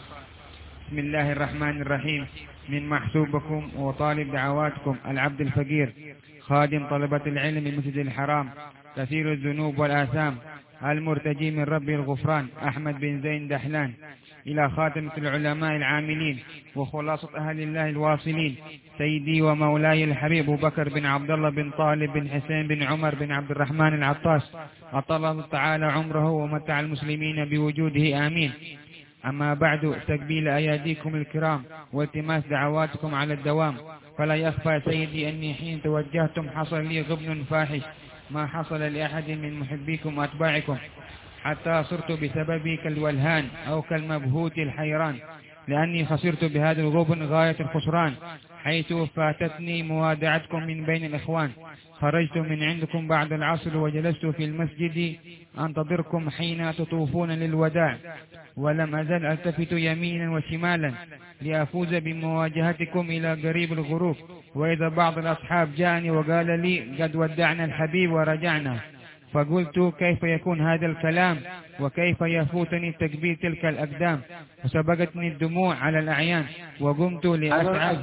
بسم الله الرحمن الرحيم. من محسوبكم وطالب دعواتكم العبد الفقير خادم طلبة العلم المسجد الحرام كثير الذنوب والآثام. المرتجي من ربي الغفران أحمد بن زين دحلان إلى خاتمة العلماء العاملين وخلاصة أهل الله الواصلين سيدي ومولاي الحبيب بكر بن عبد الله بن طالب بن حسين بن عمر بن عبد الرحمن العطاس أطال الله تعالى عمره ومتع المسلمين بوجوده آمين. أما بعد تقبيل أياديكم الكرام والتماس دعواتكم على الدوام فلا يخفى سيدي أني حين توجهتم حصل لي غبن فاحش. ما حصل لأحد من محبيكم وأتباعكم حتى صرت بسببي كالولهان أو كالمبهوت الحيران. لأني خسرت بهذا الغبن غاية الخسران حيث فاتتني موادعتكم من بين الإخوان. خرجت من عندكم بعد العصر وجلست في المسجد أنتظركم حين تطوفون للوداع ولم أزل ألتفت يمينا وشمالا لأفوز بمواجهتكم إلى قريب الغروب. وإذا بعض الأصحاب جاءني وقال لي قد ودعنا الحبيب ورجعنا فقلت كيف يكون هذا الكلام وكيف يفوتني تكبير تلك الأقدام؟ وسبقتني الدموع على الأعيان وقمت لأسعى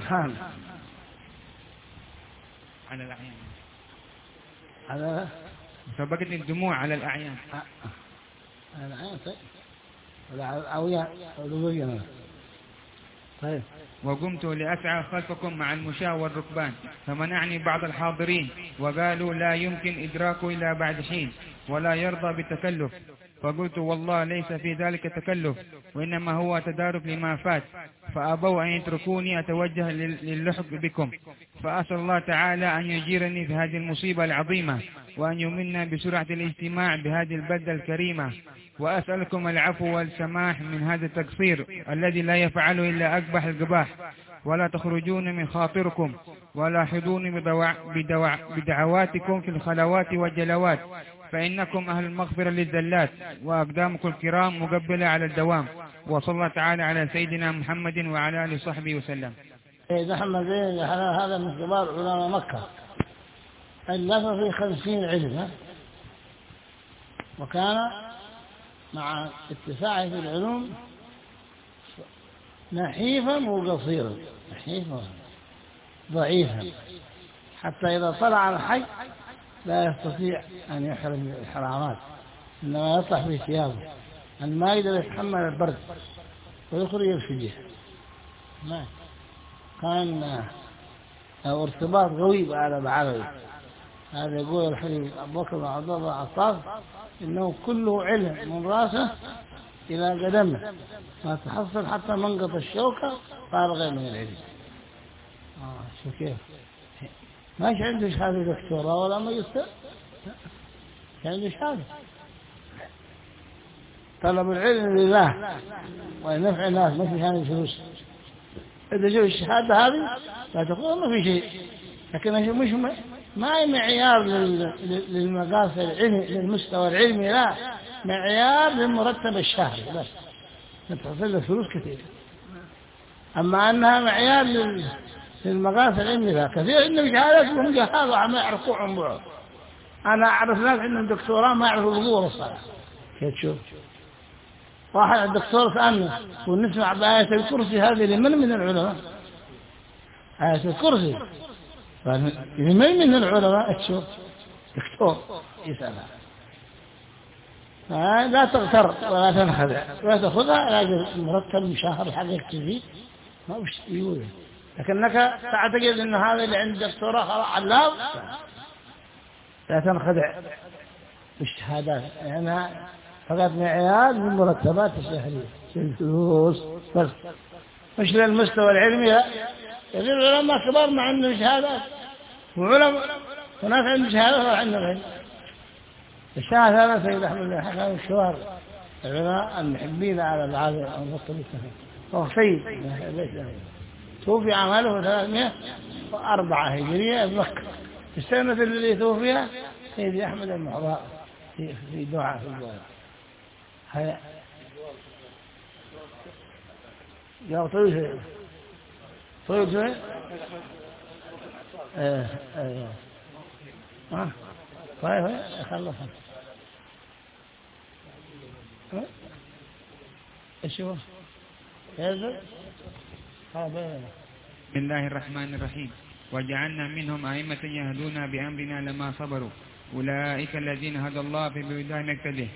على الأعيان. على سبقتني الدموع على الأعيان. على الأعيان طيب. ولا على طيب. وقمت لأسعى خلفكم مع المشاة والركبان فمنعني بعض الحاضرين وقالوا لا يمكن إدراكه إلى بعد حين ولا يرضى بالتكلف. فقلت والله ليس في ذلك تكلف وإنما هو تدارك لما فات. فأبوا أن يتركوني أتوجه للحق بكم. فأسأل الله تعالى أن يجيرني في هذه المصيبة العظيمة وأن يمنا بسرعة الاجتماع بهذه البلدة الكريمة. وأسألكم العفو والسماح من هذا التقصير الذي لا يفعله إلا أقبح القباح. ولا تخرجون من خاطركم ولا حضون بدعواتكم في الخلوات والجلوات. فإنكم أهل المغفرة للزلات وأقدامكم الكرام مقبلة على الدوام. وصلى الله تعالى على سيدنا محمد وعلى آله وصحبه وسلم. سيد محمد بن هذا من كبار علماء مكة. ألف في خمسين علما وكان مع اتساعه في العلوم نحيفا وقصيرا. نحيفا ضعيفا. حتى إذا طلع الحي لا يستطيع أن يحرم الحرامات إنما يطلع في ثيابه. أن ما يقدر يتحمل البرد ويخرج الفدية. ما كان له ارتباط قوي بآل بعربي هذا يقول الحبيب أبو بكر بن عبد الله عطاف إنه كله علم من راسه إلى قدمه. ما تحصل حتى منقط الشوكة صار غير من العلم. آه شو كيف؟ ماش عنده شهادة دكتوراه ولا ماجستير. عنده شهادة. طلب العلم لله. ولنفع الناس ما في هذه فلوس. إذا جو الشهادة هذه لا تقول ما في شيء. لكن مش ما هي معيار للمقاس العلمي للمستوى العلمي لا. معيار للمرتب الشهري بس. تحصل له فلوس كثير أما أنها معيار للمقاس العلمي لا كثير عندهم شهادات وهم جهاز وما يعرفوا عن أنا أعرف ناس عندهم دكتوراه ما يعرفوا الوضوء والصلاة كيف تشوف واحد الدكتور سألنا ونسمع بآية الكرسي هذه لمن من العلماء. آية الكرسي. لمن من العلماء تشوف دكتور يسألها لا تغتر ولا تنخدع. ولا تأخذها لا مرتب مشاهر حقك فيه ما وش يقول؟ لكنك تعتقد إن هذا اللي عند دكتوراه علام. لا تنخدع بالشهادات يعني فقط معيار من مرتبات الشهرية. الفلوس بس. مش للمستوى العلمي. لا يصير العلماء كبار مع عندهم شهادات وعلماء وناس عندهم شهادات ولا عندهم علم هذا سيد أحمد بن حكم الشوار. العلماء المحبين على العادة المطلب وهو سيد توفي عام 1304 هجرية بمكة السنة التي توفيها سيدي أحمد المحضاء في دعاء في الدعاء هيا. يا طويل شوي. طويل شوي. إيه إيه ها طيب خلص. إيش هو؟ بسم الله الرحمن الرحيم. وجعلنا منهم أئمة يهدون بأمرنا لما صبروا. أولئك الذين هدى الله في بلدان يقتده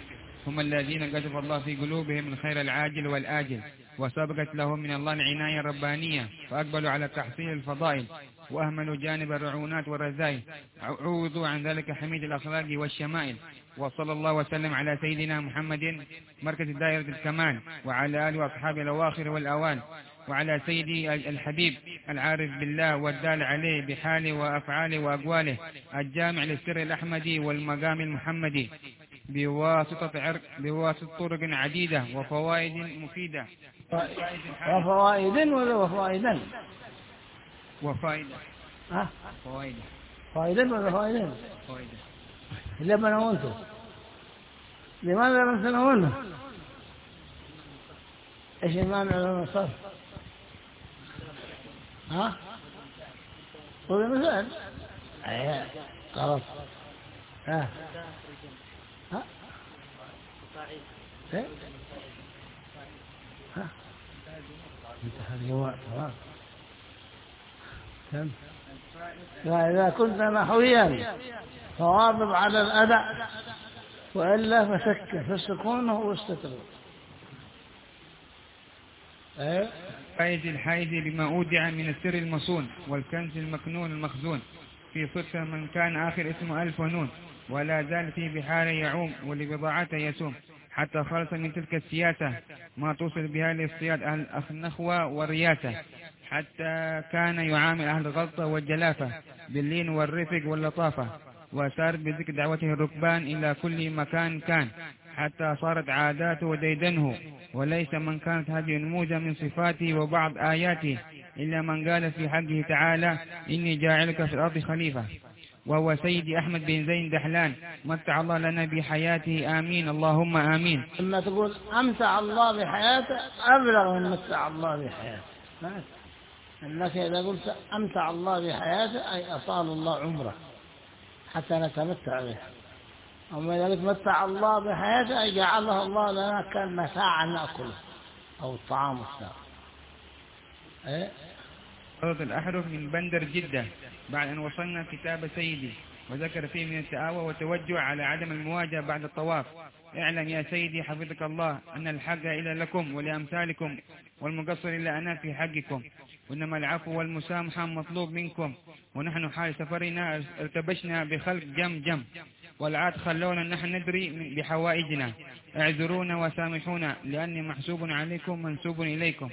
هم الذين قذف الله في قلوبهم الخير العاجل والآجل. وسبقت لهم من الله العناية الربانية. فأقبلوا على تحصيل الفضائل. وأهملوا جانب الرعونات والرذائل. عوضوا عن ذلك حميد الأخلاق والشمائل. وصلى الله وسلم على سيدنا محمد مركز دائرة الكمال وعلى آله وأصحابه الأواخر والأوان. وعلى سيدي الحبيب العارف بالله والدال عليه بحاله وأفعاله وأقواله الجامع للسر الأحمدي والمقام المحمدي بواسطة عرق بواسطة طرق عديدة وفوائد مفيدة. وفوائد ولا وفائدا وفائد. ها؟ فوائد. فائدا ولا فائدين فوائد. لما نقولته. لماذا لم تنولنا إيش المانع من الصرف ها؟ قول مثال إيه غلط ها؟ ها؟ إيه؟ ها؟ انتهى الجواب خلاص كم إذا كنت نحويا فواظب على الأداء وإلا فسكت فالسكون هو استتر فائد الحائز بما أودع من السر المصون والكنز المكنون المخزون. في صدق من كان آخر اسمه ألف ونون. ولا زال في بحار يعوم ولبضاعته يسوم. حتى خلص من تلك السياسة ما توصل بها للصياد أهل النخوة والرياسة. حتى كان يعامل أهل الغلطة والجلافة باللين والرفق واللطافة. وسار بذكر دعوته الركبان إلى كل مكان كان. حتى صارت عاداته وديدنه وليس من كانت هذه نموذج من صفاته وبعض آياته إلا من قال في حقه تعالى إني جاعلك في الأرض خليفة. وهو سيدي أحمد بن زين دحلان متع الله لنا بحياته آمين اللهم آمين. لما تقول أمتع الله بحياته؟ أبلغ من متع الله بحياته. أنك إذا قلت أمتع الله بحياته أي أطال الله عمره حتى نتمتع به. أما قلت متع الله بحياته جعله الله لنا كمتاعا نأكله أو الطعام الساق إيه؟ الأحرف من بندر جدة بعد أن وصلنا كتاب سيدي وذكر فيه من التآوى والتوجع على عدم المواجهة بعد الطواف. اعلم يا سيدي حفظك الله أن الحق إلى لكم ولأمثالكم والمقصر إلى أنا في حقكم. وإنما العفو والمسامحة مطلوب منكم ونحن حال سفرنا ارتبشنا بخلق جم جم والعاد خلونا نحن ندري بحوائجنا. اعذرونا وسامحونا لأني محسوب عليكم منسوب إليكم.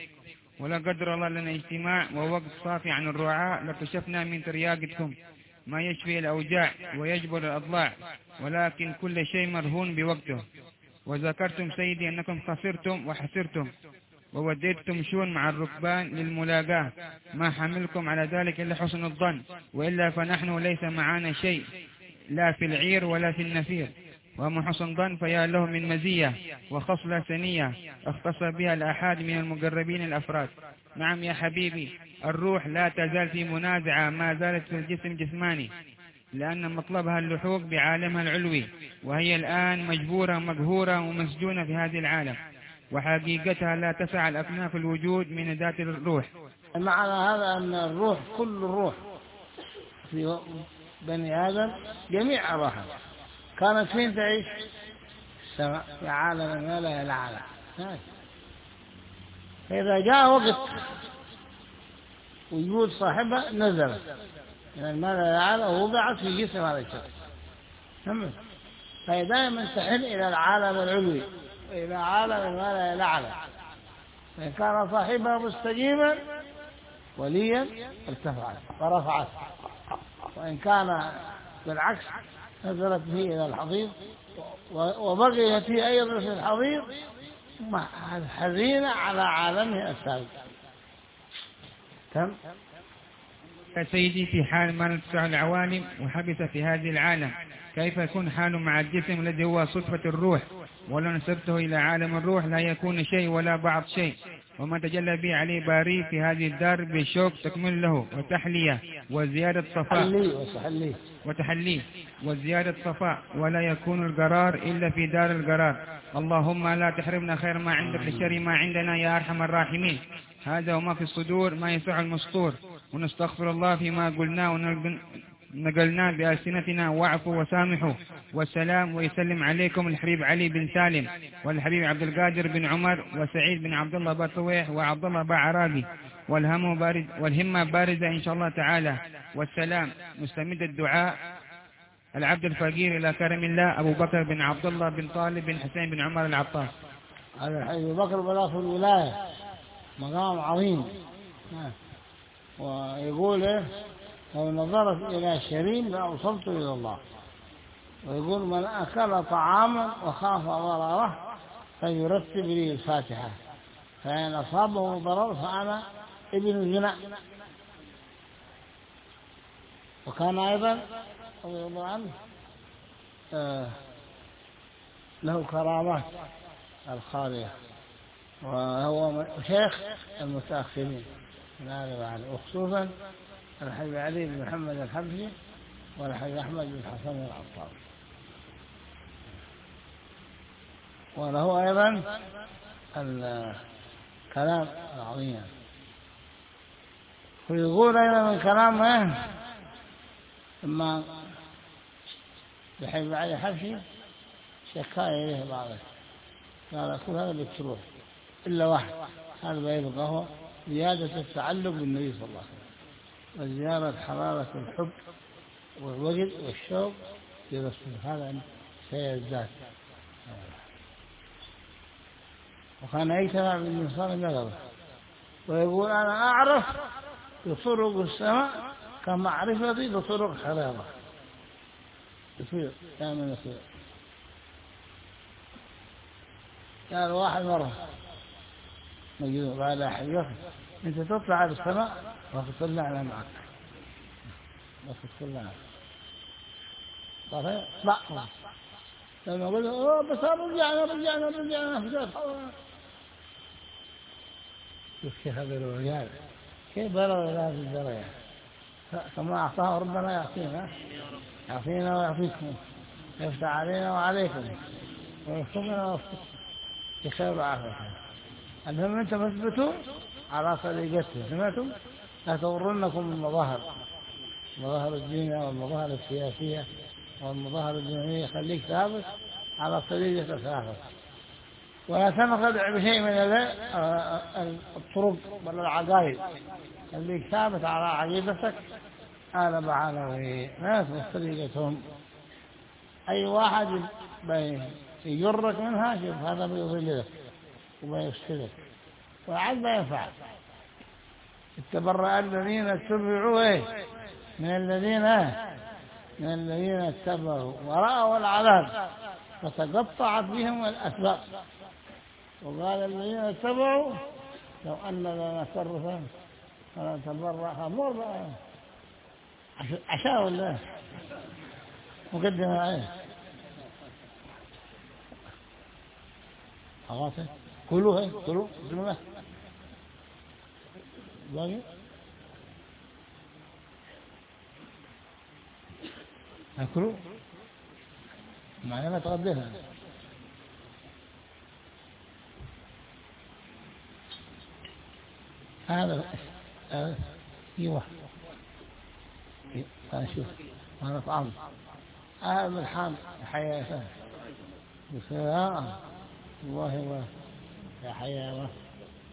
ولا قدر الله لنا اجتماع ووقت صافي عن الرعاء لكشفنا من ترياقتكم ما يشفي الأوجاع ويجبر الأضلاع ولكن كل شيء مرهون بوقته. وذكرتم سيدي أنكم خسرتم وحسرتم ووديتم شون مع الركبان للملاقاة. ما حملكم على ذلك إلا حسن الظن وإلا فنحن ليس معنا شيء. لا في العير ولا في النفير. وأما حسن ظن فيا له من مزية وخصلة سنية اختص بها الأحاد من المقربين الأفراد. نعم يا حبيبي الروح لا تزال في منازعة ما زالت في الجسم جسماني لأن مطلبها اللحوق بعالمها العلوي وهي الآن مجبورة مقهورة ومسجونة في هذه العالم. وحقيقتها لا تسع الأكناف الوجود من ذات الروح. معنى هذا أن الروح كل الروح بني آدم جميع أرواحها كانت فين تعيش؟ السماء في عالم ما لا يلعن فإذا جاء وقت وجود صاحبها نزلت. من المال الأعلى ووضعت في جسم هذا الشخص. فهي دائما تحن إلى العالم العلوي وإلى عالم المال الأعلى فإن كان صاحبها مستجيبا وليا ارتفعت ورفعت وإن كان بالعكس نزلت به إلى الحضيض وبقي فيه أيضا في الحضيض حزينة على عالمه السابق تم؟ سيدي في حال ما نتسع العوالم وحبس في هذه العالم كيف يكون حاله مع الجسم الذي هو صدفة الروح؟ ولو نسبته إلى عالم الروح لا يكون شيء ولا بعض شيء. وما تجلى به عليه باري في هذه الدار بالشوق تكمل له وتحلية وزيادة صفاء. حليه وتحليه وزيادة صفاء. ولا يكون القرار إلا في دار القرار. اللهم لا تحرمنا خير ما عندك لشر ما عندنا يا أرحم الراحمين. هذا وما في الصدور ما يسع المسطور. ونستغفر الله فيما قلناه ونقلناه بألسنتنا واعفوا وسامحوا والسلام ويسلم عليكم الحبيب علي بن سالم والحبيب عبد القادر بن عمر وسعيد بن عبد الله بطويح وعبد الله بعراقي والهم بارد والهمة بارزة إن شاء الله تعالى. والسلام مستمد الدعاء. العبد الفقير إلى كرم الله أبو بكر بن عبد الله بن طالب بن حسين بن عمر العطار. هذا أبو بكر في الولاية مقام عظيم. ويقول إيه؟ لو نظرت إلى شريم لأوصلت إلى الله. ويقول من أكل طعاما وخاف ضرره فيرتب لي الفاتحة. فإن أصابه ضرر فأنا ابن زنا. وكان أيضا رضي الله عنه آه له كرامات الخالية. وهو شيخ المتأخرين. من وخصوصا الحبيب علي بن محمد الحبشي والحبيب أحمد بن حسن العطار. وله أيضا الكلام العظيم. ويقول أيضا من كلامه لما بحيث علي حبشي شكا إليه بعض قال كل هذا بالتروح إلا واحد هذا بيبقى هو زيادة التعلق بالنبي صلى الله عليه وسلم. وزيادة حرارة الحب والوجد والشوق في رسول هذا سيزداد وكان يجتمع بالإنسان نقضه ويقول أنا أعرف بطرق السماء كمعرفتي بطرق حرارة. يصير كامل يصير. قال واحد مرة مجنون بعد حيوك أنت تطلع على السماء وتطلعنا معك. وتطلعنا طيب لا. لما قلت أوه بس رجعنا رجعنا رجعنا شوف كيف هذا الرجال. كيف بلغ إلى هذه الدرجة؟ كما أعطاه ربنا يعطينا. يعطينا ويعطيكم. يفتح علينا وعليكم. ويفتقنا ويفتقنا بخير وعافية. المهم انت مثبتوا على طريقته سمعتم؟ لا تغرنكم المظاهر المظاهر الدينية والمظاهر السياسية والمظاهر الدينية خليك ثابت على طريقة ثلاثة ولا تنخدع بشيء من ال- الطرق بل العقائد اللي ثابت على عقيدتك هذا بعلوي لا تبص طريقتهم أي واحد يجرك منها شوف هذا بيضلك وبيفسدك وعد ما ينفع التبرأ الذين اتبعوا إيه؟ من الذين إيه؟ من الذين اتبعوا. ورأوا العذاب. فتقطعت بهم الأسباب. وقال الذين اتبعوا لو أن لنا كرة فنتبرأ مر. بقى. عش- عشاء ولا؟ مقدمة عليه خلاص. كلوا هي كلوا. بسم الله باقي أكلوا معنى ما تغدينا هذا أيوه أنا شوف هذا طعام هذا الحام حياة بسلام الله الله يا حياة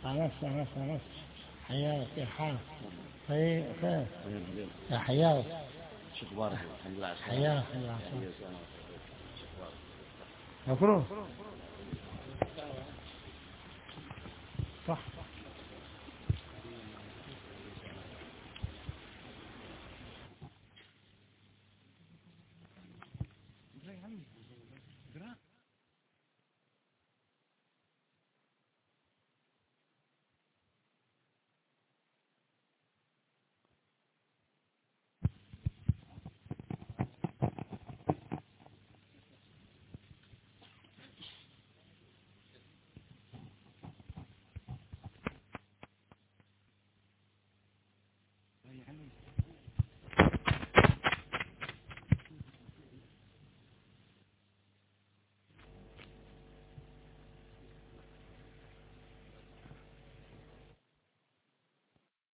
نفس نفس نفس حياة يا حال في في شيخ الحمد لله. حياة حياة مكروه. صح.